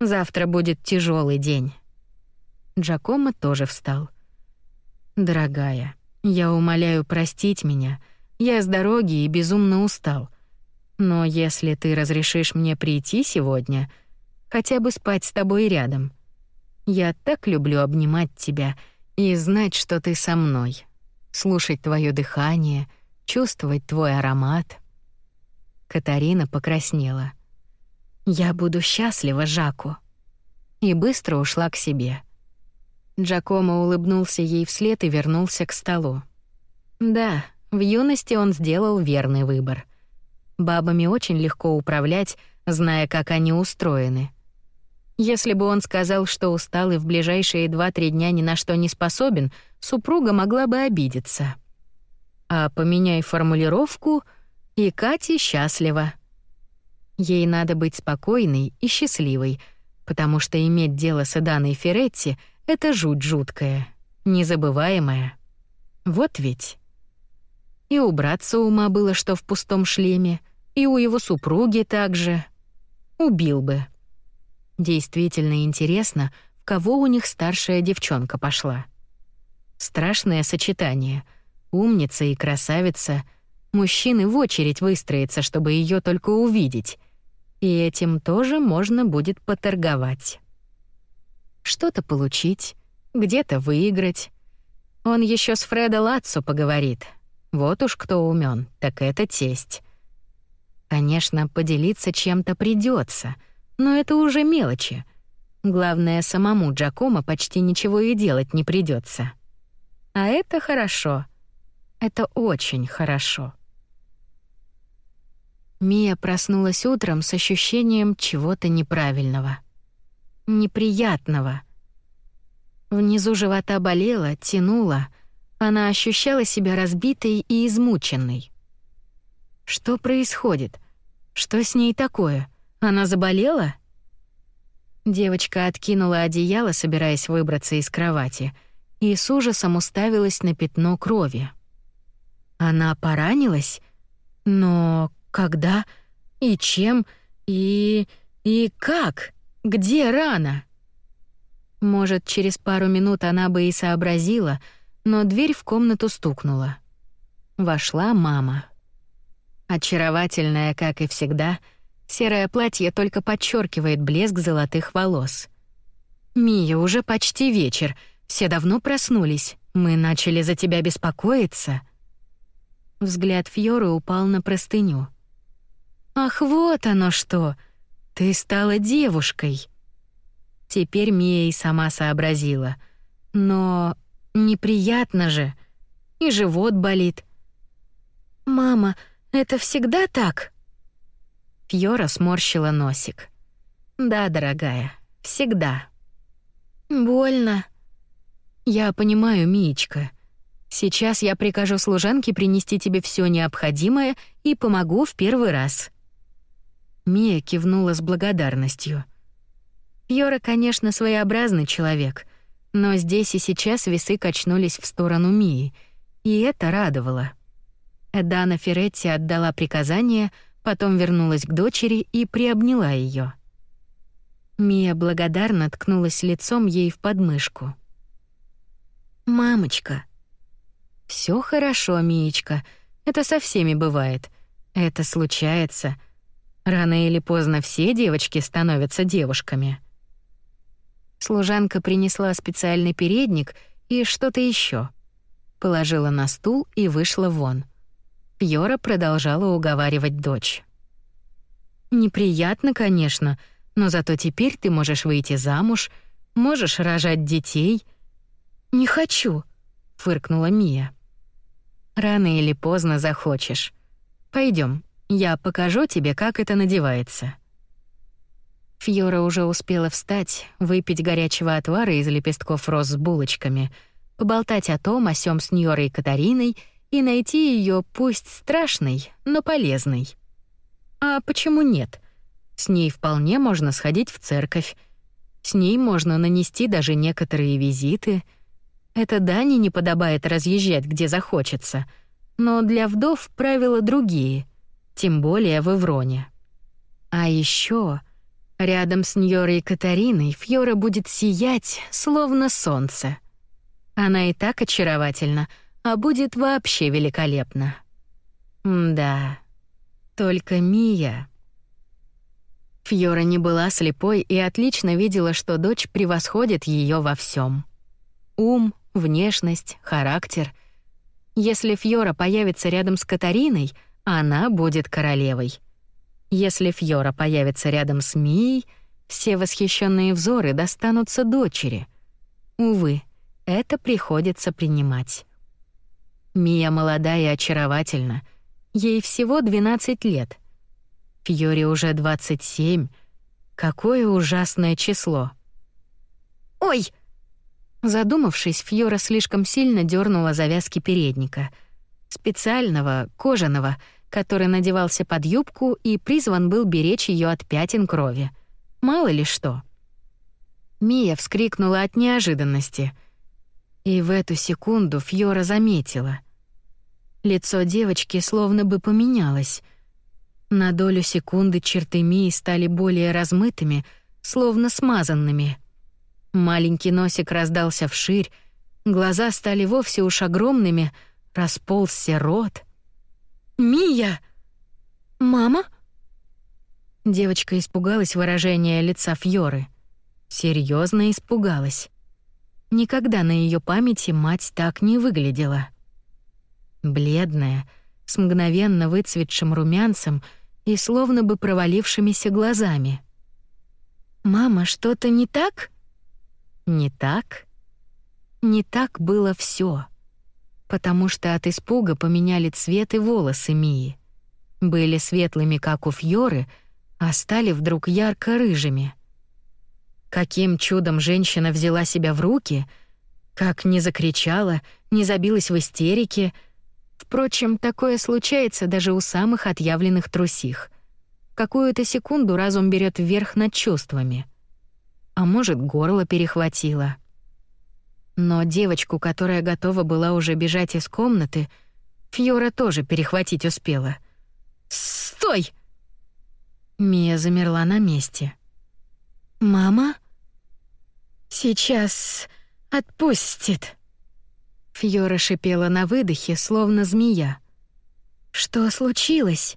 Завтра будет тяжелый день. Джакомо тоже встал. Дорогая, я умоляю простить меня. Я с дороги и безумно устал. Но если ты разрешишь мне прийти сегодня, хотя бы спать с тобой рядом. Я так люблю обнимать тебя и знать, что ты со мной. Слушать твое дыхание, чувствовать твой аромат. Катарина покраснела. Я буду счастлива, Жаку. И быстро ушла к себе. Джакомо улыбнулся ей вслед и вернулся к столу. Да, в юности он сделал верный выбор. Бабами очень легко управлять, зная, как они устроены. Если бы он сказал, что устал и в ближайшие два-три дня ни на что не способен, супруга могла бы обидеться. А поменяй формулировку, и Катя счастлива. Ей надо быть спокойной и счастливой, потому что иметь дело с Эданой Феретти — это жуть жуткая, незабываемая. Вот ведь. И у братца ума было, что в пустом шлеме, и у его супруги также. Убил бы. Действительно интересно, в кого у них старшая девчонка пошла. Страшное сочетание. Умница и красавица. Мужчины в очередь выстроятся, чтобы ее только увидеть. и этим тоже можно будет поторговать. Что-то получить, где-то выиграть. Он еще с Фредо Лацо поговорит. Вот уж кто умен, так это тесть. Конечно, поделиться чем-то придется, но это уже мелочи. Главное, самому Джакомо почти ничего и делать не придется. А это хорошо. Это очень хорошо. Мия проснулась утром с ощущением чего-то неправильного. Неприятного. Внизу живота болело, тянуло. Она ощущала себя разбитой и измученной. Что происходит? Что с ней такое? Она заболела? Девочка откинула одеяло, собираясь выбраться из кровати, и с ужасом уставилась на пятно крови. Она поранилась? Но когда? И чем? И... и как? Где рана? Может, через пару минут она бы и сообразила, но дверь в комнату стукнула. Вошла мама. Очаровательная, как и всегда, серое платье только подчеркивает блеск золотых волос. «Мия, уже почти вечер. Все давно проснулись. Мы начали за тебя беспокоиться». Взгляд Фьоры упал на простыню. Ах, вот оно что. Ты стала девушкой. Теперь Мия и сама сообразила. Но неприятно же. И живот болит. Мама, это всегда так? Фьора сморщила носик. Да, дорогая, всегда. Больно. Я понимаю, Миечка. Сейчас я прикажу служанке принести тебе все необходимое и помогу в первый раз. Мия кивнула с благодарностью. Йора, конечно, своеобразный человек, но здесь и сейчас весы качнулись в сторону Мии, и это радовало. Эдана Феретти отдала приказание, потом вернулась к дочери и приобняла ее. Мия благодарно ткнулась лицом ей в подмышку. «Мамочка!» Все хорошо, Миечка. Это со всеми бывает. Это случается. Рано или поздно все девочки становятся девушками. Служанка принесла специальный передник и что-то еще. Положила на стул и вышла вон. Пьора продолжала уговаривать дочь. «Неприятно, конечно, но зато теперь ты можешь выйти замуж, можешь рожать детей». «Не хочу», — фыркнула Мия. «Рано или поздно захочешь. Пойдем, я покажу тебе, как это надевается». Фьора уже успела встать, выпить горячего отвара из лепестков роз с булочками, поболтать о том, о сём с Ньорой и Катариной и найти ее пусть страшной, но полезной. А почему нет? С ней вполне можно сходить в церковь. С ней можно нанести даже некоторые визиты. Это Дани не подобает разъезжать, где захочется. Но для вдов правила другие — тем более в Ивроне. А еще рядом с Ньорой Катариной Фьора будет сиять, словно солнце. Она и так очаровательна, а будет вообще великолепна. да, только Мия... Фьора не была слепой и отлично видела, что дочь превосходит ее во всем. Ум, внешность, характер. Если Фьора появится рядом с Катариной — она будет королевой. Если Фьора появится рядом с Мией, все восхищенные взоры достанутся дочери. Увы, это приходится принимать. Мия молода и очаровательна. Ей всего 12 лет. Фьоре уже 27. Какое ужасное число. «Ой!» Задумавшись, Фьора слишком сильно дернула завязки передника — специального, кожаного, который надевался под юбку и призван был беречь ее от пятен крови. Мало ли что. Мия вскрикнула от неожиданности. И в эту секунду Фьора заметила. Лицо девочки словно бы поменялось. На долю секунды черты Мии стали более размытыми, словно смазанными. Маленький носик раздался вширь, глаза стали вовсе уж огромными — расползся рот. «Мия! Мама?» Девочка испугалась выражения лица Фьоры. Серьезно испугалась. Никогда на ее памяти мать так не выглядела. Бледная, с мгновенно выцветшим румянцем и словно бы провалившимися глазами. «Мама, что-то не так?» «Не так?» Не так было все, потому что от испуга поменяли цвет и волосы Мии. Были светлыми, как у Фьоры, а стали вдруг ярко-рыжими. Каким чудом женщина взяла себя в руки, как не закричала, не забилась в истерике. Впрочем, такое случается даже у самых отъявленных трусих. Какую-то секунду разум берет вверх над чувствами. А может, горло перехватило. Но девочку, которая готова была уже бежать из комнаты, Фьора тоже перехватить успела. «Стой!» Мия замерла на месте. «Мама?» «Сейчас отпустит». Фьора шипела на выдохе, словно змея. «Что случилось?»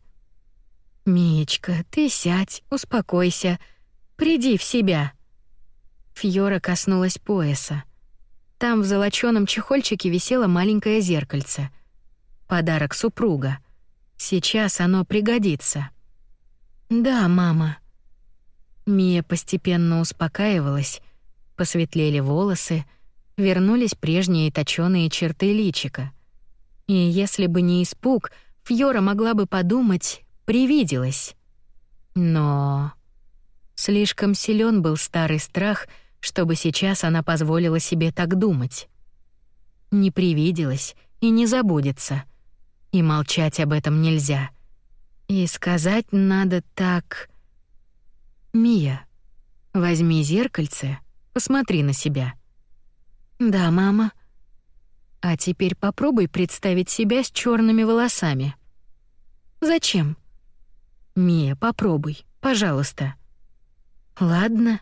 «Миечка, ты сядь, успокойся, приди в себя». Фьора коснулась пояса. Там в золочёном чехольчике висело маленькое зеркальце. Подарок супруга. Сейчас оно пригодится. «Да, мама». Мия постепенно успокаивалась, посветлели волосы, вернулись прежние точёные черты личика. И если бы не испуг, Фьора могла бы подумать, привиделась. Но слишком силен был старый страх, чтобы сейчас она позволила себе так думать. Не привиделась и не забудется. И молчать об этом нельзя — и сказать надо так... «Мия, возьми зеркальце, посмотри на себя». «Да, мама». «А теперь попробуй представить себя с черными волосами». «Зачем?» «Мия, попробуй, пожалуйста». «Ладно».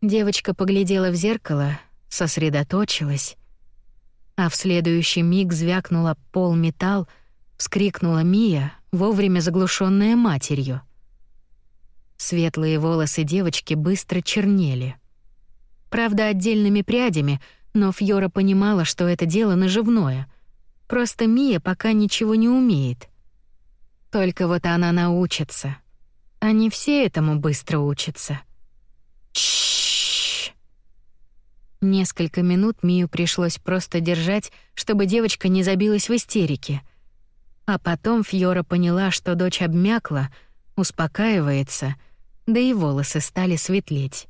Девочка поглядела в зеркало, сосредоточилась, а в следующий миг звякнула пол металл, вскрикнула Мия, вовремя заглушенная матерью. Светлые волосы девочки быстро чернели. Правда, отдельными прядями, но Фьора понимала, что это дело наживное. Просто Мия пока ничего не умеет. Только вот она научится. Они все этому быстро учатся. Чш. Несколько минут Мию пришлось просто держать, чтобы девочка не забилась в истерике — а потом Фьора поняла, что дочь обмякла, успокаивается, да и волосы стали светлеть.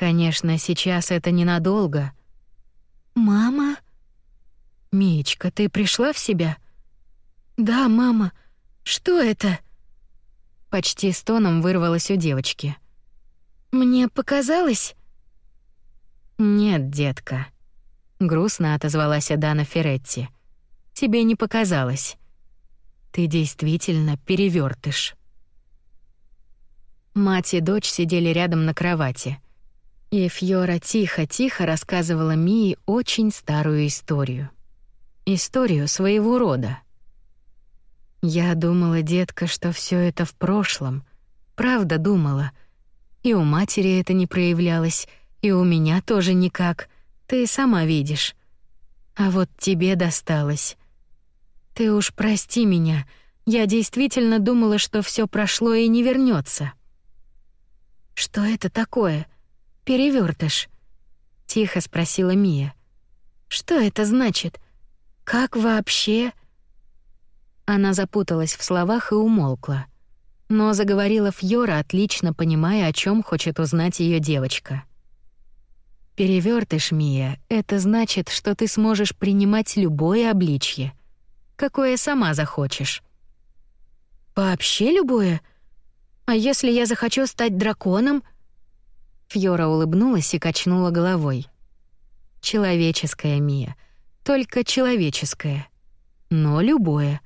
Конечно, сейчас это ненадолго. «Мама?» «Мичка, ты пришла в себя?» «Да, мама. Что это?» Почти стоном вырвалось у девочки. «Мне показалось?» «Нет, детка», — грустно отозвалась Дана Феретти. Тебе не показалось. Ты действительно перевертыш. Мать и дочь сидели рядом на кровати. И Фьора тихо-тихо рассказывала Мии очень старую историю. Историю своего рода. Я думала, детка, что все это в прошлом. Правда думала. И у матери это не проявлялось, и у меня тоже никак. Ты сама видишь. А вот тебе досталось. Ты уж прости меня. Я действительно думала, что все прошло и не вернется. Что это такое? Перевертыш? Тихо спросила Мия. Что это значит? Как вообще? Она запуталась в словах и умолкла. Но заговорила Фьора, отлично понимая, о чем хочет узнать ее девочка. Перевертыш, Мия, это значит, что ты сможешь принимать любое обличье какое сама захочешь. Вообще любое? А если я захочу стать драконом? Фьора улыбнулась и качнула головой. Человеческое, Мия, только человеческое. Но любое.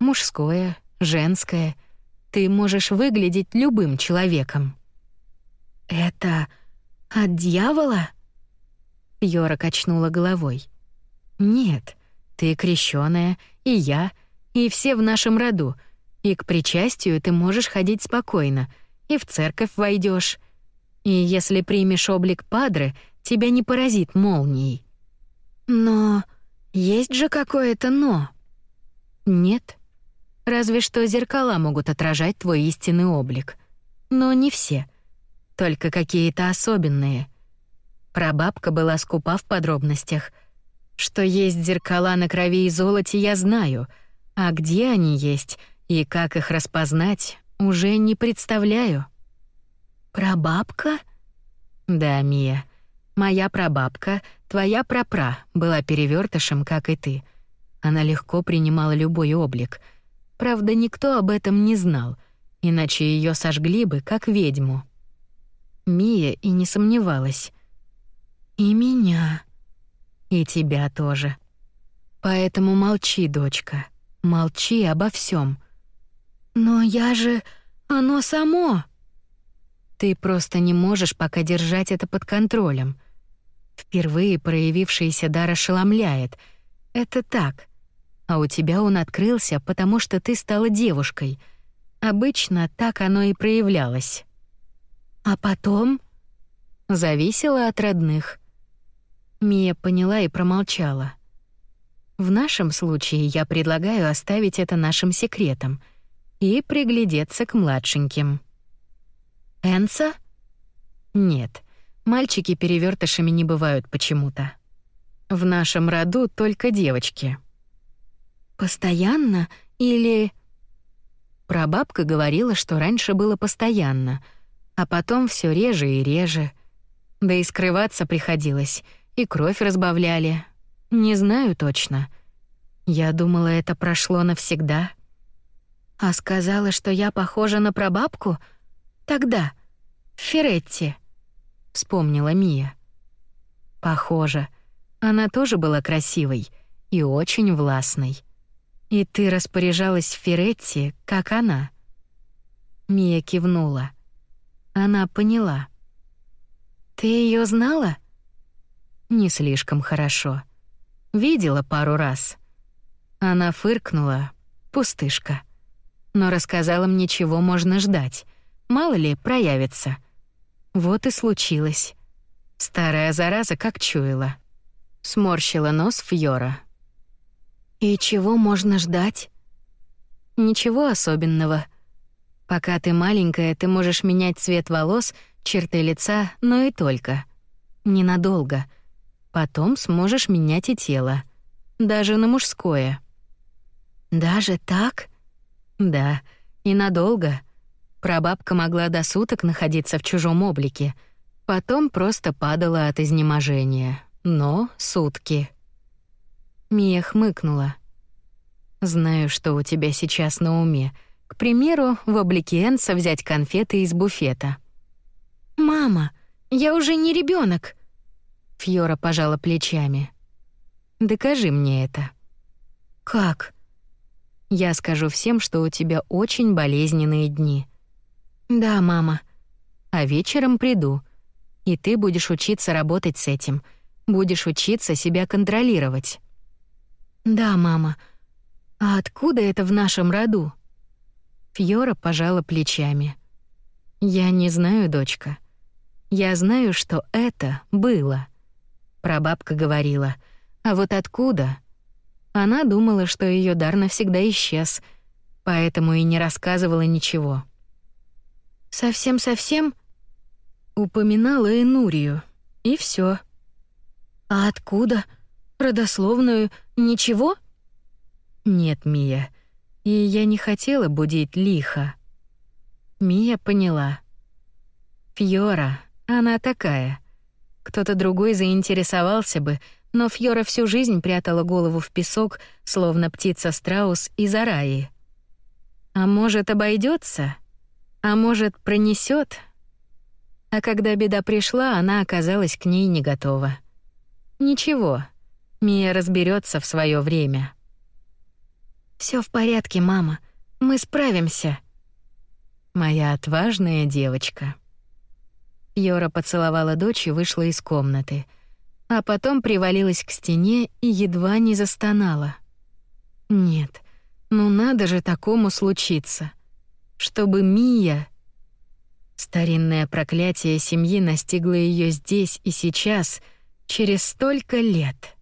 Мужское, женское. Ты можешь выглядеть любым человеком. Это от дьявола? Фьора качнула головой. Нет, ты крещённая, и я, и все в нашем роду. И к причастию ты можешь ходить спокойно, и в церковь войдешь. И если примешь облик падры, тебя не поразит молнией. Но есть же какое-то «но». Нет. Разве что зеркала могут отражать твой истинный облик. Но не все. Только какие-то особенные. Прабабка была скупа в подробностях. Что есть зеркала на крови и золоте, я знаю, а где они есть и как их распознать, уже не представляю. Прабабка? Да, Мия. Моя прабабка, твоя прапра, была перевертышем, как и ты. Она легко принимала любой облик. Правда, никто об этом не знал, иначе ее сожгли бы, как ведьму. Мия и не сомневалась. И меня. И тебя тоже. Поэтому молчи, дочка. Молчи обо всем. Но я же... Оно само. Ты просто не можешь пока держать это под контролем. Впервые проявившийся дар ошеломляет. Это так. А у тебя он открылся, потому что ты стала девушкой. Обычно так оно и проявлялось. А потом? Зависело от родных. Мия поняла и промолчала. В нашем случае я предлагаю оставить это нашим секретом и приглядеться к младшеньким. Энса? Нет. Мальчики перевертышами не бывают почему-то. В нашем роду только девочки. Постоянно или Прабабка говорила, что раньше было постоянно, а потом все реже и реже. Да и скрываться приходилось, и кровь разбавляли. Не знаю точно. Я думала, это прошло навсегда. А сказала, что я похожа на прабабку — Тогда, в Феретти, вспомнила Мия. Похоже, она тоже была красивой и очень властной. И ты распоряжалась в Феретти, как она. Мия кивнула. Она поняла. Ты ее знала? Не слишком хорошо. Видела пару раз. Она фыркнула, пустышка. Но рассказала мне, чего можно ждать. Мало ли, проявится. Вот и случилось. Старая зараза как чуяла. Сморщила нос Фьора. «И чего можно ждать?» «Ничего особенного. Пока ты маленькая, ты можешь менять цвет волос, черты лица, но и только. Ненадолго. Потом сможешь менять и тело. Даже на мужское». «Даже так?» «Да, и надолго. Прабабка могла до суток находиться в чужом облике, потом просто падала от изнеможения. Но сутки. Мия хмыкнула. «Знаю, что у тебя сейчас на уме. К примеру, в облике Энса взять конфеты из буфета». «Мама, я уже не ребенок. Фьора пожала плечами. «Докажи мне это». «Как?» «Я скажу всем, что у тебя очень болезненные дни. Да, мама. А вечером приду. И ты будешь учиться работать с этим. Будешь учиться себя контролировать. Да, мама. А откуда это в нашем роду? Фьора пожала плечами. Я не знаю, дочка. Я знаю, что это было. Прабабка говорила. А вот откуда? Она думала, что ее дар навсегда исчез, поэтому и не рассказывала ничего. Совсем-совсем? Упоминала Энурию. И все. А откуда? Родословную ничего? Нет, Мия. И я не хотела будить лихо. Мия поняла. Фьора, она такая. Кто-то другой заинтересовался бы, но Фьора всю жизнь прятала голову в песок, словно птица-страус из Араи. А может, обойдется? А может, пронесет? А когда беда пришла, она оказалась к ней не готова. Ничего, Мия разберется в свое время. Все в порядке, мама. Мы справимся. Моя отважная девочка. Йора поцеловала дочь и вышла из комнаты, а потом привалилась к стене и едва не застонала. Нет, Ну надо же такому случиться. Чтобы Мия... Старинное проклятие семьи настигло ее здесь и сейчас, через столько лет.